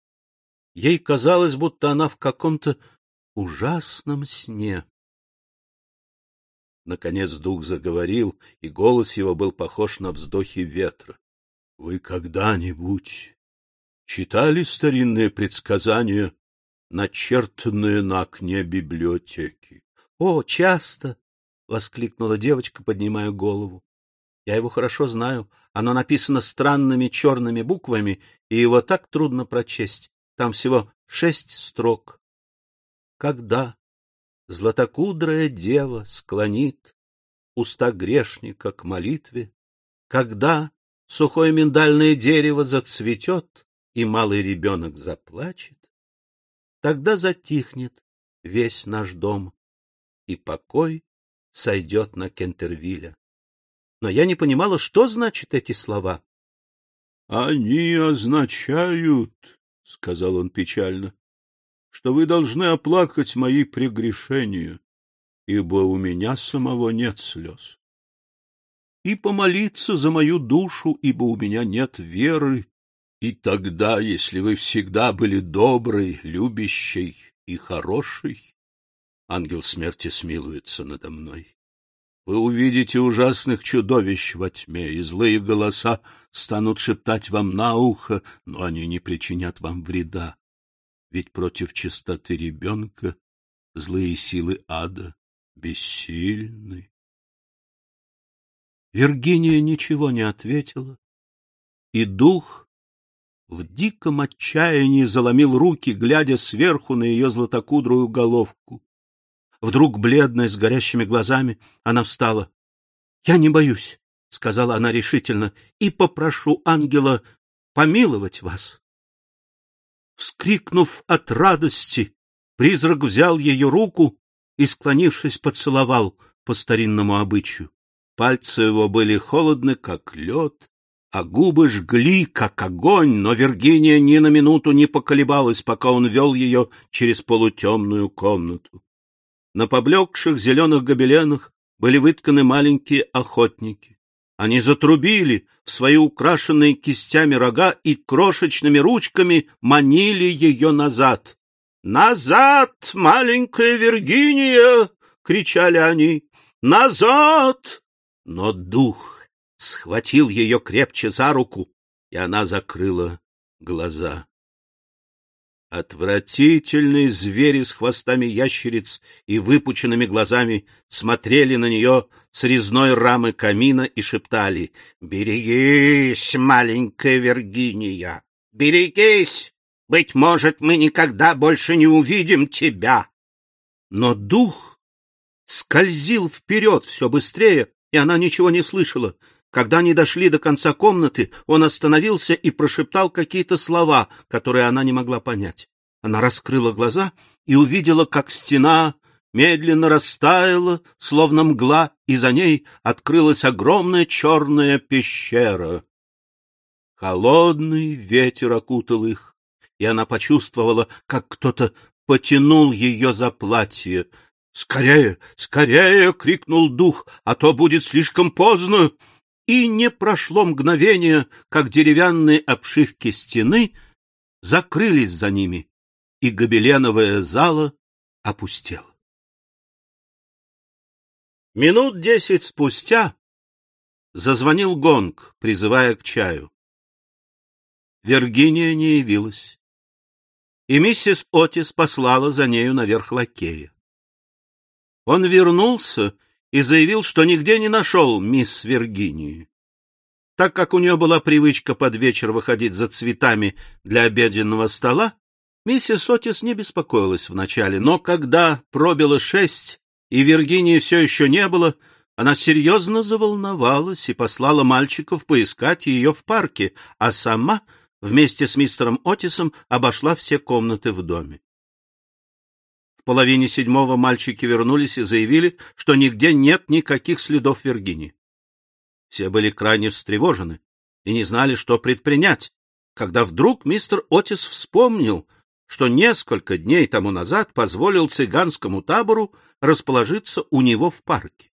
Ей казалось, будто она в каком-то ужасном сне. Наконец дух заговорил, и голос его был похож на вздохи ветра. — Вы когда-нибудь читали старинные предсказания, начертанные на окне библиотеки? — О, часто! — воскликнула девочка, поднимая голову. — Я его хорошо знаю. Оно написано странными черными буквами, и его так трудно прочесть. Там всего шесть строк. Когда златокудрая дева склонит уста грешника к молитве, когда сухое миндальное дерево зацветет и малый ребенок заплачет, тогда затихнет весь наш дом, и покой сойдет на Кентервилля. Но я не понимала, что значат эти слова. — Они означают, — сказал он печально, — что вы должны оплакать мои прегрешения, ибо у меня самого нет слез. И помолиться за мою душу, ибо у меня нет веры. И тогда, если вы всегда были доброй, любящей, и хороший. Ангел смерти смилуется надо мной. Вы увидите ужасных чудовищ во тьме, и злые голоса станут шептать вам на ухо, но они не причинят вам вреда. Ведь против чистоты ребенка злые силы ада бессильны. Виргиния ничего не ответила, и дух в диком отчаянии заломил руки, глядя сверху на ее златокудрую головку. Вдруг, бледная, с горящими глазами, она встала. — Я не боюсь, — сказала она решительно, — и попрошу ангела помиловать вас. Вскрикнув от радости, призрак взял ее руку и, склонившись, поцеловал по старинному обычаю. Пальцы его были холодны, как лед, а губы жгли, как огонь, но Виргиния ни на минуту не поколебалась, пока он вел ее через полутемную комнату. На поблекших зеленых гобеленах были вытканы маленькие охотники. Они затрубили в свои украшенные кистями рога и крошечными ручками манили ее назад. «Назад, маленькая Виргиния!» — кричали они. «Назад!» Но дух схватил ее крепче за руку, и она закрыла глаза. Отвратительные звери с хвостами ящериц и выпученными глазами смотрели на нее с резной рамы камина и шептали «Берегись, маленькая Виргиния, берегись! Быть может, мы никогда больше не увидим тебя!» Но дух скользил вперед все быстрее, и она ничего не слышала. Когда они дошли до конца комнаты, он остановился и прошептал какие-то слова, которые она не могла понять. Она раскрыла глаза и увидела, как стена медленно растаяла, словно мгла, и за ней открылась огромная черная пещера. Холодный ветер окутал их, и она почувствовала, как кто-то потянул ее за платье. «Скорее, скорее!» — крикнул дух, «а то будет слишком поздно!» И не прошло мгновение, как деревянные обшивки стены закрылись за ними, и гобеленовая зала опустела. Минут десять спустя зазвонил гонг, призывая к чаю. Виргиния не явилась, и миссис Отис послала за нею наверх лакея. Он вернулся и заявил, что нигде не нашел мисс Виргинии. Так как у нее была привычка под вечер выходить за цветами для обеденного стола, миссис Отис не беспокоилась вначале, но когда пробило шесть и Виргинии все еще не было, она серьезно заволновалась и послала мальчиков поискать ее в парке, а сама вместе с мистером Отисом обошла все комнаты в доме половине седьмого мальчики вернулись и заявили, что нигде нет никаких следов Виргинии. Все были крайне встревожены и не знали, что предпринять, когда вдруг мистер Отис вспомнил, что несколько дней тому назад позволил цыганскому табору расположиться у него в парке.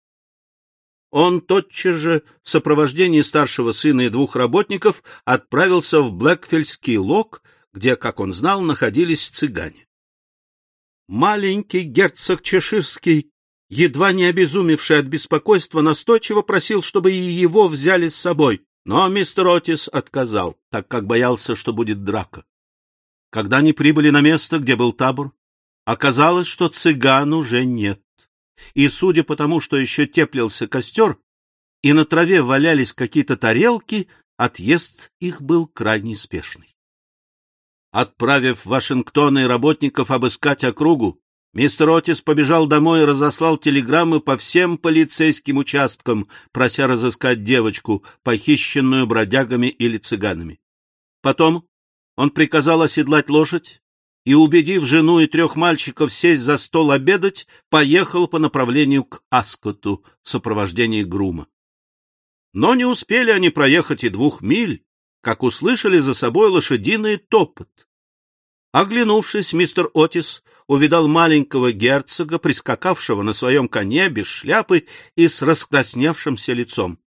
Он тотчас же в сопровождении старшего сына и двух работников отправился в Блэкфельдский лог, где, как он знал, находились цыгане маленький герцог Чеширский, едва не обезумевший от беспокойства, настойчиво просил, чтобы и его взяли с собой, но мистер Отис отказал, так как боялся, что будет драка. Когда они прибыли на место, где был табор, оказалось, что цыган уже нет. И, судя по тому, что еще теплился костер, и на траве валялись какие-то тарелки, отъезд их был крайне спешный. Отправив Вашингтона и работников обыскать округу, мистер Отис побежал домой и разослал телеграммы по всем полицейским участкам, прося разыскать девочку, похищенную бродягами или цыганами. Потом он приказал оседлать лошадь и, убедив жену и трех мальчиков сесть за стол обедать, поехал по направлению к Аскоту в сопровождении грума. Но не успели они проехать и двух миль, как услышали за собой лошадиный топот. Оглянувшись, мистер Отис увидал маленького герцога, прискакавшего на своем коне без шляпы и с раскрасневшимся лицом.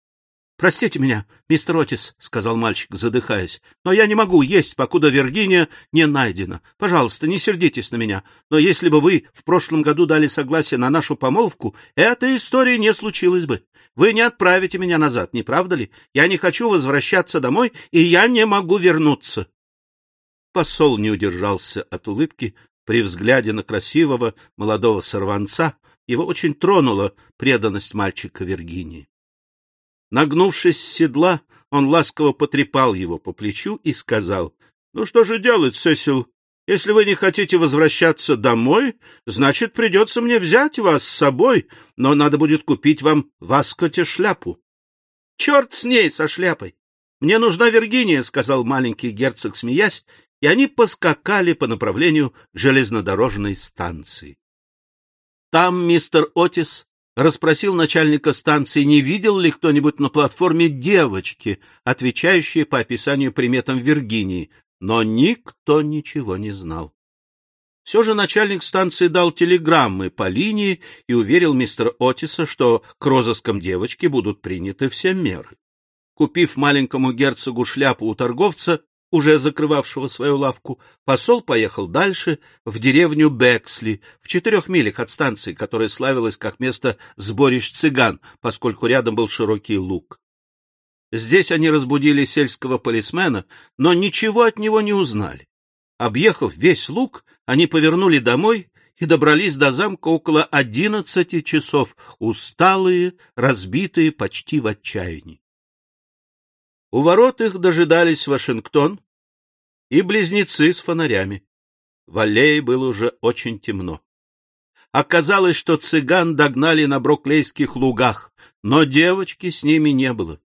— Простите меня, мистер Отис, — сказал мальчик, задыхаясь, — но я не могу есть, покуда Виргиния не найдена. Пожалуйста, не сердитесь на меня, но если бы вы в прошлом году дали согласие на нашу помолвку, эта история не случилась бы. Вы не отправите меня назад, не правда ли? Я не хочу возвращаться домой, и я не могу вернуться. Посол не удержался от улыбки при взгляде на красивого молодого сорванца. Его очень тронула преданность мальчика Виргинии. Нагнувшись с седла, он ласково потрепал его по плечу и сказал, — Ну что же делать, Сесил? Если вы не хотите возвращаться домой, значит, придется мне взять вас с собой, но надо будет купить вам в Аскоте шляпу. — Черт с ней, со шляпой! Мне нужна Виргиния, — сказал маленький герцог, смеясь, и они поскакали по направлению железнодорожной станции. Там мистер Отис расспросил начальника станции, не видел ли кто-нибудь на платформе девочки, отвечающей по описанию приметам Виргинии, но никто ничего не знал. Все же начальник станции дал телеграммы по линии и уверил мистера Отиса, что к розыскам девочки будут приняты все меры. Купив маленькому герцогу шляпу у торговца, уже закрывавшего свою лавку, посол поехал дальше, в деревню Бексли, в четырех милях от станции, которая славилась как место сборищ цыган, поскольку рядом был широкий луг. Здесь они разбудили сельского полисмена, но ничего от него не узнали. Объехав весь луг, они повернули домой и добрались до замка около одиннадцати часов, усталые, разбитые, почти в отчаянии. У ворот их дожидались Вашингтон и близнецы с фонарями. В аллее было уже очень темно. Оказалось, что цыган догнали на броклейских лугах, но девочки с ними не было.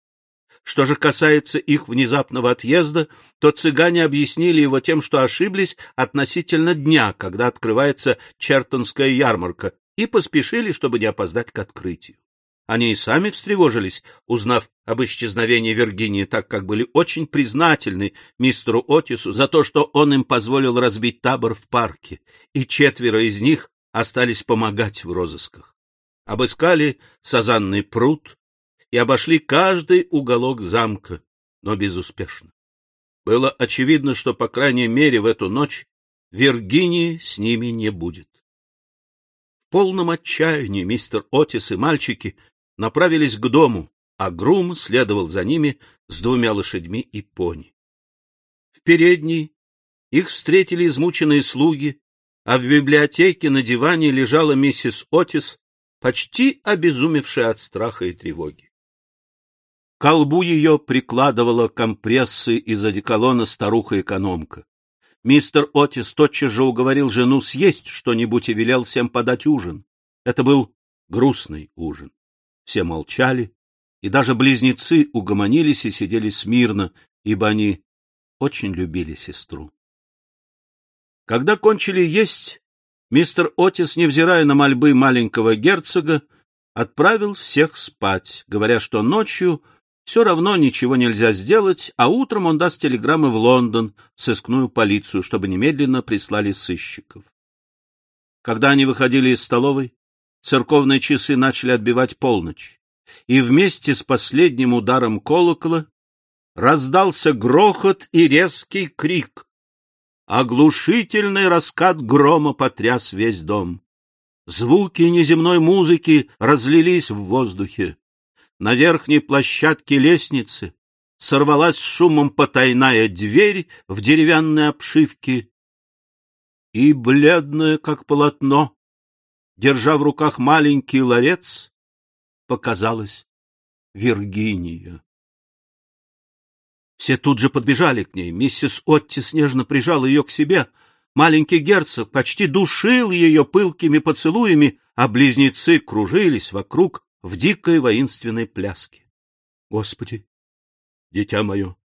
Что же касается их внезапного отъезда, то цыгане объяснили его тем, что ошиблись относительно дня, когда открывается Чертонская ярмарка, и поспешили, чтобы не опоздать к открытию. Они и сами встревожились, узнав об исчезновении Виргинии, так как были очень признательны мистеру Отису за то, что он им позволил разбить табор в парке, и четверо из них остались помогать в розысках. Обыскали сазанный пруд и обошли каждый уголок замка, но безуспешно. Было очевидно, что, по крайней мере, в эту ночь Виргинии с ними не будет. В полном отчаянии мистер Отис и мальчики направились к дому, а грум следовал за ними с двумя лошадьми и пони. В передней их встретили измученные слуги, а в библиотеке на диване лежала миссис Отис, почти обезумевшая от страха и тревоги. Колбу ее прикладывала компрессы из одеколона старуха-экономка. Мистер Отис тотчас же уговорил жену съесть что-нибудь и велел всем подать ужин. Это был грустный ужин. Все молчали, и даже близнецы угомонились и сидели смирно, ибо они очень любили сестру. Когда кончили есть, мистер Отис, невзирая на мольбы маленького герцога, отправил всех спать, говоря, что ночью все равно ничего нельзя сделать, а утром он даст телеграммы в Лондон, в сыскную полицию, чтобы немедленно прислали сыщиков. Когда они выходили из столовой, церковные часы начали отбивать полночь, и вместе с последним ударом колокола раздался грохот и резкий крик. Оглушительный раскат грома потряс весь дом. Звуки неземной музыки разлились в воздухе. На верхней площадке лестницы сорвалась с шумом потайная дверь в деревянной обшивке, и, бледная, как полотно, держа в руках маленький ларец, показалась Виргиния. Все тут же подбежали к ней. Миссис Отти снежно прижала ее к себе. Маленький герцог почти душил ее пылкими поцелуями, а близнецы кружились вокруг в дикой воинственной пляске. — Господи, дитя мое,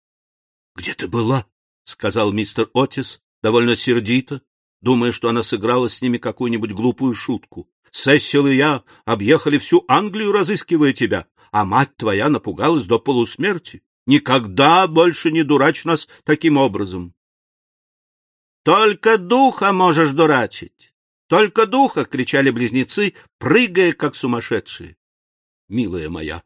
где ты была? — сказал мистер Отис довольно сердито, думая, что она сыграла с ними какую-нибудь глупую шутку. Сесил и я объехали всю Англию, разыскивая тебя, а мать твоя напугалась до полусмерти. Никогда больше не дурачь нас таким образом. — Только духа можешь дурачить! Только духа! — кричали близнецы, прыгая, как сумасшедшие. — Милая моя,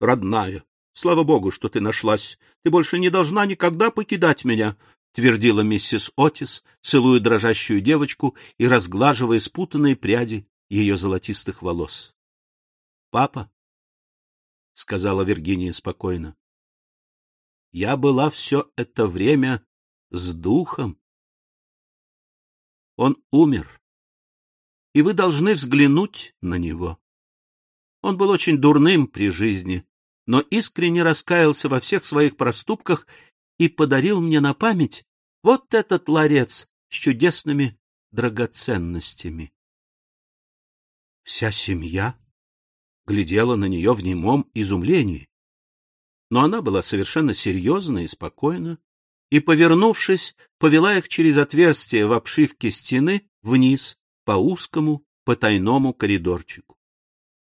родная, Слава богу, что ты нашлась. Ты больше не должна никогда покидать меня, — твердила миссис Отис, целуя дрожащую девочку и разглаживая спутанные пряди ее золотистых волос. — Папа, — сказала Виргиния спокойно, — я была все это время с духом. Он умер, и вы должны взглянуть на него. Он был очень дурным при жизни, но искренне раскаялся во всех своих проступках и подарил мне на память вот этот ларец с чудесными драгоценностями. Вся семья глядела на нее в немом изумлении, но она была совершенно серьезна и спокойна, и, повернувшись, повела их через отверстие в обшивке стены вниз по узкому потайному коридорчику.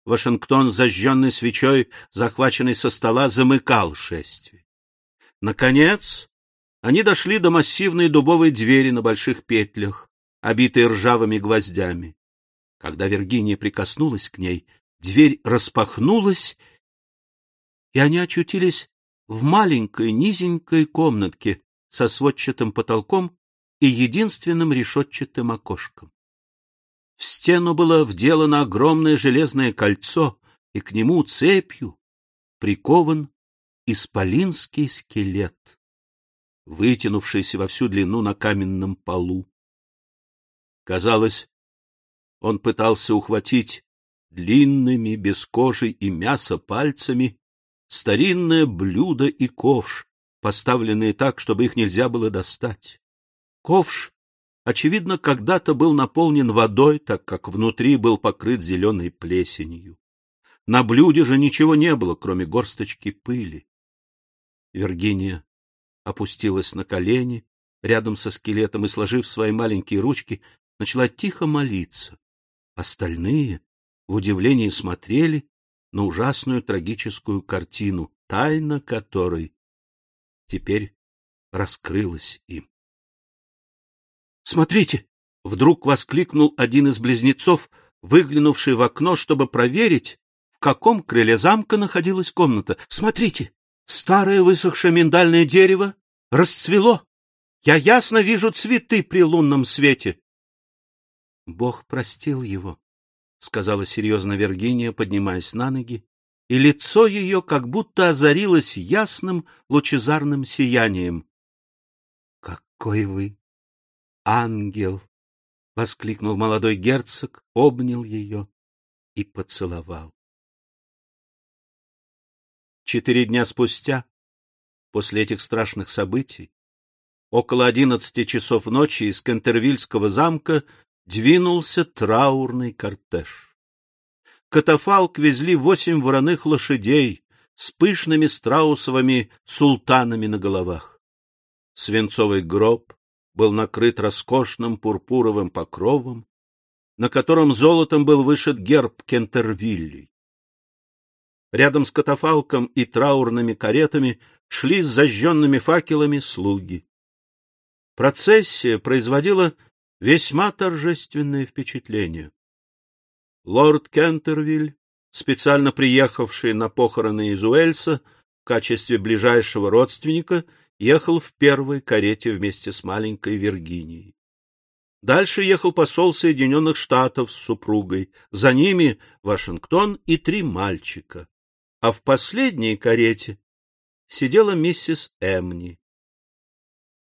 Вашингтон, зажженный свечой, захваченный со стола, замыкал шествие. Наконец, они дошли до массивной дубовой двери на больших петлях, обитой ржавыми гвоздями. Когда Виргиния прикоснулась к ней, дверь распахнулась, и они очутились в маленькой низенькой комнатке со сводчатым потолком и единственным решетчатым окошком. В стену было вделано огромное железное кольцо, и к нему цепью прикован исполинский скелет, вытянувшийся во всю длину на каменном полу. Казалось, он пытался ухватить длинными, без кожи и мяса пальцами старинное блюдо и ковш, поставленные так, чтобы их нельзя было достать. Ковш очевидно, когда-то был наполнен водой, так как внутри был покрыт зеленой плесенью. На блюде же ничего не было, кроме горсточки пыли. Виргиния опустилась на колени рядом со скелетом и, сложив свои маленькие ручки, начала тихо молиться. Остальные в удивлении смотрели на ужасную трагическую картину, тайна которой теперь раскрылась им. Смотрите! — вдруг воскликнул один из близнецов, выглянувший в окно, чтобы проверить, в каком крыле замка находилась комната. Смотрите! Старое высохшее миндальное дерево расцвело. Я ясно вижу цветы при лунном свете. — Бог простил его, — сказала серьезно Виргиния, поднимаясь на ноги, и лицо ее как будто озарилось ясным лучезарным сиянием. — Какой вы ангел! — воскликнул молодой герцог, обнял ее и поцеловал. Четыре дня спустя, после этих страшных событий, около одиннадцати часов ночи из Кентервильского замка двинулся траурный кортеж. Катафалк везли восемь вороных лошадей с пышными страусовыми султанами на головах. Свинцовый гроб был накрыт роскошным пурпуровым покровом, на котором золотом был вышит герб Кентервилли. Рядом с катафалком и траурными каретами шли с зажженными факелами слуги. Процессия производила весьма торжественное впечатление. Лорд Кентервиль, специально приехавший на похороны из Уэльса в качестве ближайшего родственника, ехал в первой карете вместе с маленькой Виргинией. Дальше ехал посол Соединенных Штатов с супругой, за ними Вашингтон и три мальчика. А в последней карете сидела миссис Эмни.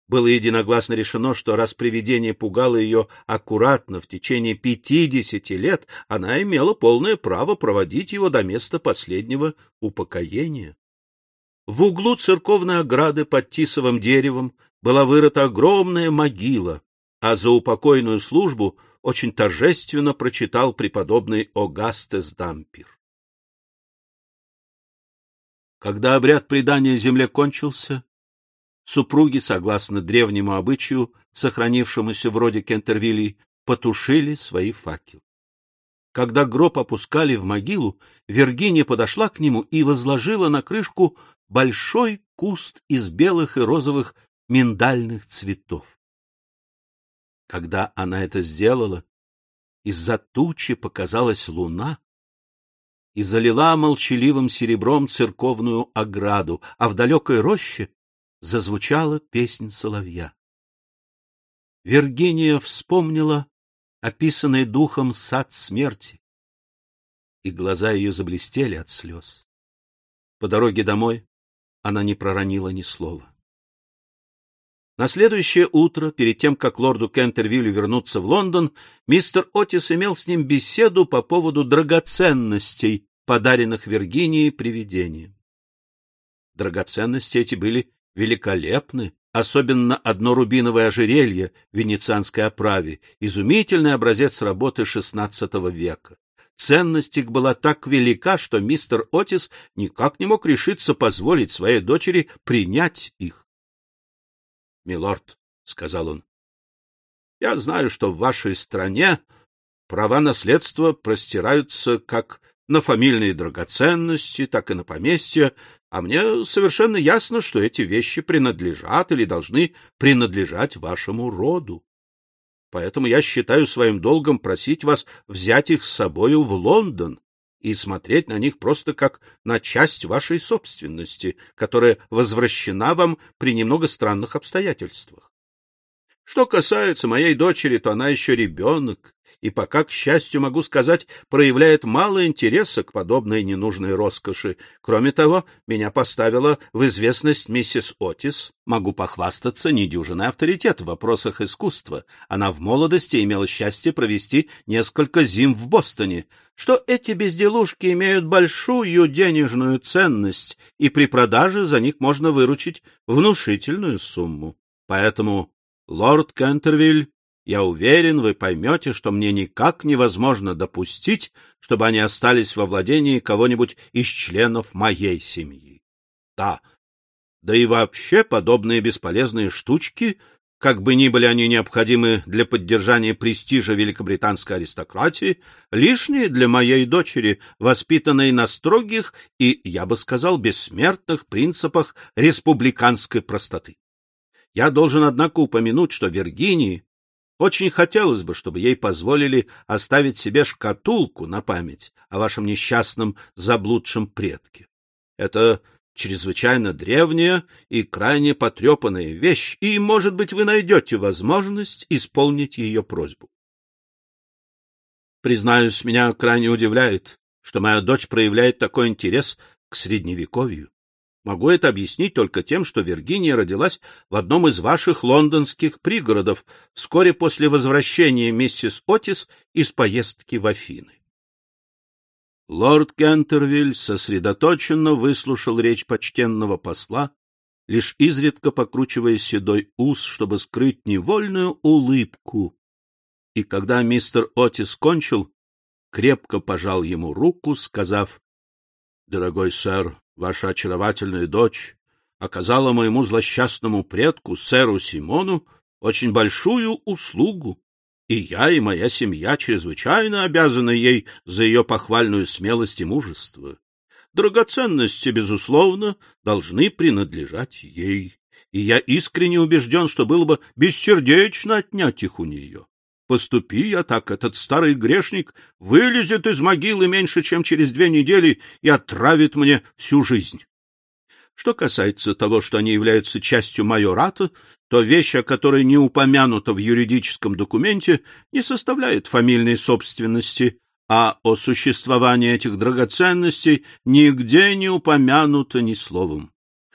Было единогласно решено, что раз привидение пугало ее аккуратно в течение пятидесяти лет, она имела полное право проводить его до места последнего упокоения. В углу церковной ограды под тисовым деревом была вырыта огромная могила, а за упокойную службу очень торжественно прочитал преподобный Огастес Дампир. Когда обряд предания земле кончился, супруги, согласно древнему обычаю, сохранившемуся вроде Кентервилли, потушили свои факелы. Когда гроб опускали в могилу, Виргиния подошла к нему и возложила на крышку большой куст из белых и розовых миндальных цветов. Когда она это сделала, из-за тучи показалась луна, и залила молчаливым серебром церковную ограду, а в далекой роще зазвучала песнь соловья. Виргиния вспомнила описанный духом сад смерти, и глаза ее заблестели от слез. По дороге домой она не проронила ни слова. На следующее утро, перед тем, как лорду Кентервиллю вернуться в Лондон, мистер Отис имел с ним беседу по поводу драгоценностей, подаренных Виргинии привидением. Драгоценности эти были великолепны, особенно одно рубиновое ожерелье в венецианской оправе, изумительный образец работы XVI века. Ценность их была так велика, что мистер Отис никак не мог решиться позволить своей дочери принять их. — Милорд, — сказал он, — я знаю, что в вашей стране права наследства простираются как на фамильные драгоценности, так и на поместья, а мне совершенно ясно, что эти вещи принадлежат или должны принадлежать вашему роду. Поэтому я считаю своим долгом просить вас взять их с собою в Лондон и смотреть на них просто как на часть вашей собственности, которая возвращена вам при немного странных обстоятельствах. Что касается моей дочери, то она еще ребенок, и пока, к счастью, могу сказать, проявляет мало интереса к подобной ненужной роскоши. Кроме того, меня поставила в известность миссис Отис. Могу похвастаться недюжинный авторитет в вопросах искусства. Она в молодости имела счастье провести несколько зим в Бостоне, что эти безделушки имеют большую денежную ценность, и при продаже за них можно выручить внушительную сумму. Поэтому лорд Кентервиль я уверен, вы поймете, что мне никак невозможно допустить, чтобы они остались во владении кого-нибудь из членов моей семьи. Да, да и вообще подобные бесполезные штучки, как бы ни были они необходимы для поддержания престижа великобританской аристократии, лишние для моей дочери, воспитанной на строгих и, я бы сказал, бессмертных принципах республиканской простоты. Я должен, однако, упомянуть, что Виргинии очень хотелось бы, чтобы ей позволили оставить себе шкатулку на память о вашем несчастном заблудшем предке. Это чрезвычайно древняя и крайне потрепанная вещь, и, может быть, вы найдете возможность исполнить ее просьбу. Признаюсь, меня крайне удивляет, что моя дочь проявляет такой интерес к средневековью. Могу это объяснить только тем, что Виргиния родилась в одном из ваших лондонских пригородов вскоре после возвращения миссис Отис из поездки в Афины. Лорд Кентервиль сосредоточенно выслушал речь почтенного посла, лишь изредка покручивая седой ус, чтобы скрыть невольную улыбку. И когда мистер Отис кончил, крепко пожал ему руку, сказав, — Дорогой сэр, Ваша очаровательная дочь оказала моему злосчастному предку, сэру Симону, очень большую услугу, и я и моя семья чрезвычайно обязаны ей за ее похвальную смелость и мужество. Драгоценности, безусловно, должны принадлежать ей, и я искренне убежден, что было бы бессердечно отнять их у нее. Поступи я так, этот старый грешник вылезет из могилы меньше, чем через две недели и отравит мне всю жизнь. Что касается того, что они являются частью майората, то вещь, о которой не упомянута в юридическом документе, не составляет фамильной собственности, а о существовании этих драгоценностей нигде не упомянуто ни словом.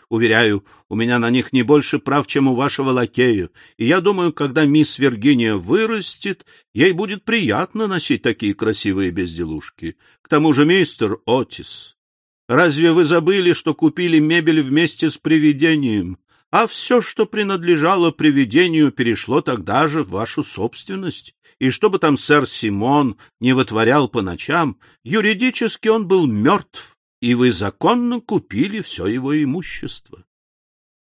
Уверяю, у меня на них не больше прав, чем у вашего лакея, и я думаю, когда мисс Виргиния вырастет, ей будет приятно носить такие красивые безделушки. К тому же, мистер Отис, разве вы забыли, что купили мебель вместе с привидением, а все, что принадлежало привидению, перешло тогда же в вашу собственность? И чтобы там сэр Симон не вытворял по ночам, юридически он был мертв, и вы законно купили все его имущество.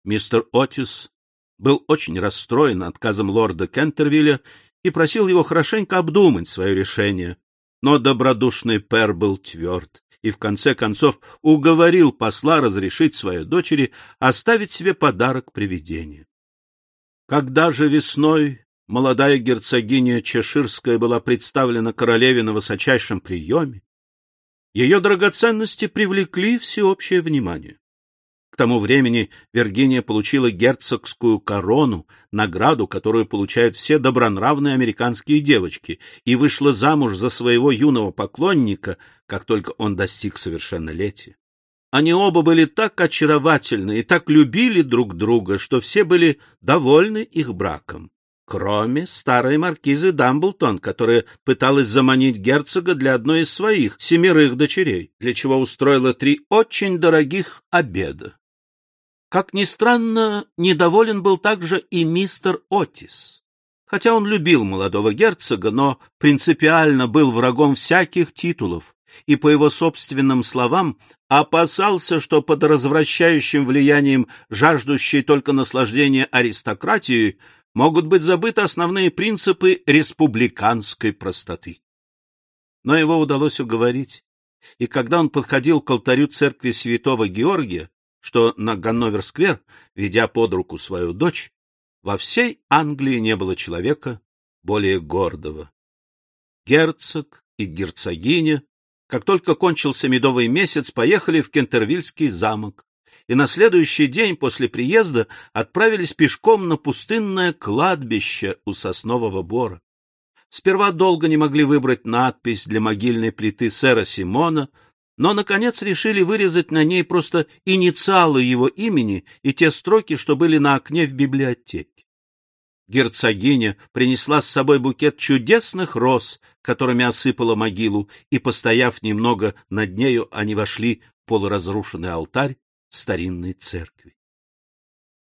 Мистер Отис был очень расстроен отказом лорда Кентервилля и просил его хорошенько обдумать свое решение, но добродушный пер был тверд и в конце концов уговорил посла разрешить своей дочери оставить себе подарок привидения. Когда же весной молодая герцогиня Чеширская была представлена королеве на высочайшем приеме, Ее драгоценности привлекли всеобщее внимание. К тому времени Виргиния получила герцогскую корону, награду, которую получают все добронравные американские девочки, и вышла замуж за своего юного поклонника, как только он достиг совершеннолетия. Они оба были так очаровательны и так любили друг друга, что все были довольны их браком. Кроме старой маркизы Дамблтон, которая пыталась заманить герцога для одной из своих семерых дочерей, для чего устроила три очень дорогих обеда. Как ни странно, недоволен был также и мистер Отис. Хотя он любил молодого герцога, но принципиально был врагом всяких титулов, и, по его собственным словам, опасался, что под развращающим влиянием жаждущей только наслаждения аристократии могут быть забыты основные принципы республиканской простоты. Но его удалось уговорить, и когда он подходил к алтарю церкви святого Георгия, что на Ганновер-сквер, ведя под руку свою дочь, во всей Англии не было человека более гордого. Герцог и герцогиня, как только кончился медовый месяц, поехали в Кентервильский замок, и на следующий день после приезда отправились пешком на пустынное кладбище у соснового бора. Сперва долго не могли выбрать надпись для могильной плиты сэра Симона — но, наконец, решили вырезать на ней просто инициалы его имени и те строки, что были на окне в библиотеке. Герцогиня принесла с собой букет чудесных роз, которыми осыпала могилу, и, постояв немного над нею, они вошли в полуразрушенный алтарь старинной церкви.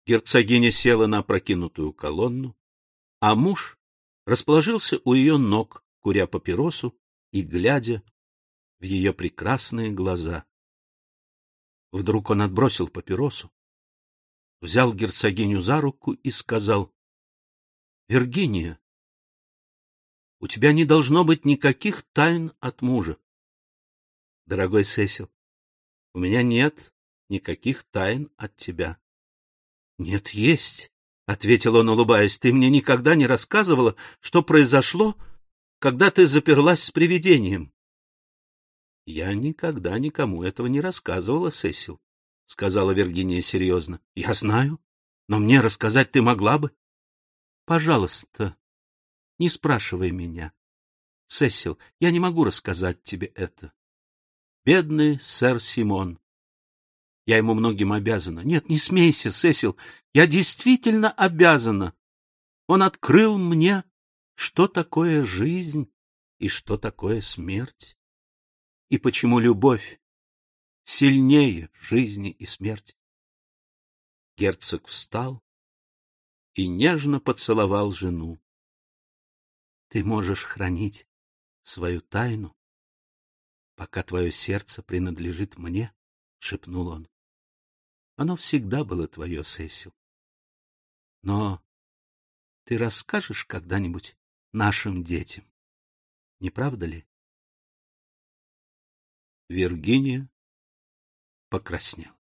Герцогиня села на опрокинутую колонну, а муж расположился у ее ног, куря папиросу и глядя в ее прекрасные глаза. Вдруг он отбросил папиросу, взял герцогиню за руку и сказал, — Виргиния, у тебя не должно быть никаких тайн от мужа. — Дорогой Сесил, у меня нет никаких тайн от тебя. — Нет, есть, — ответил он, улыбаясь. — Ты мне никогда не рассказывала, что произошло, когда ты заперлась с привидением. — Я никогда никому этого не рассказывала, Сесил, — сказала Виргиния серьезно. — Я знаю, но мне рассказать ты могла бы. — Пожалуйста, не спрашивай меня. Сесил, я не могу рассказать тебе это. Бедный сэр Симон. Я ему многим обязана. Нет, не смейся, Сесил, я действительно обязана. Он открыл мне, что такое жизнь и что такое смерть и почему любовь сильнее жизни и смерти. Герцог встал и нежно поцеловал жену. — Ты можешь хранить свою тайну, пока твое сердце принадлежит мне, — шепнул он. Оно всегда было твое, Сесил. Но ты расскажешь когда-нибудь нашим детям, не правда ли? Виргиния покраснела.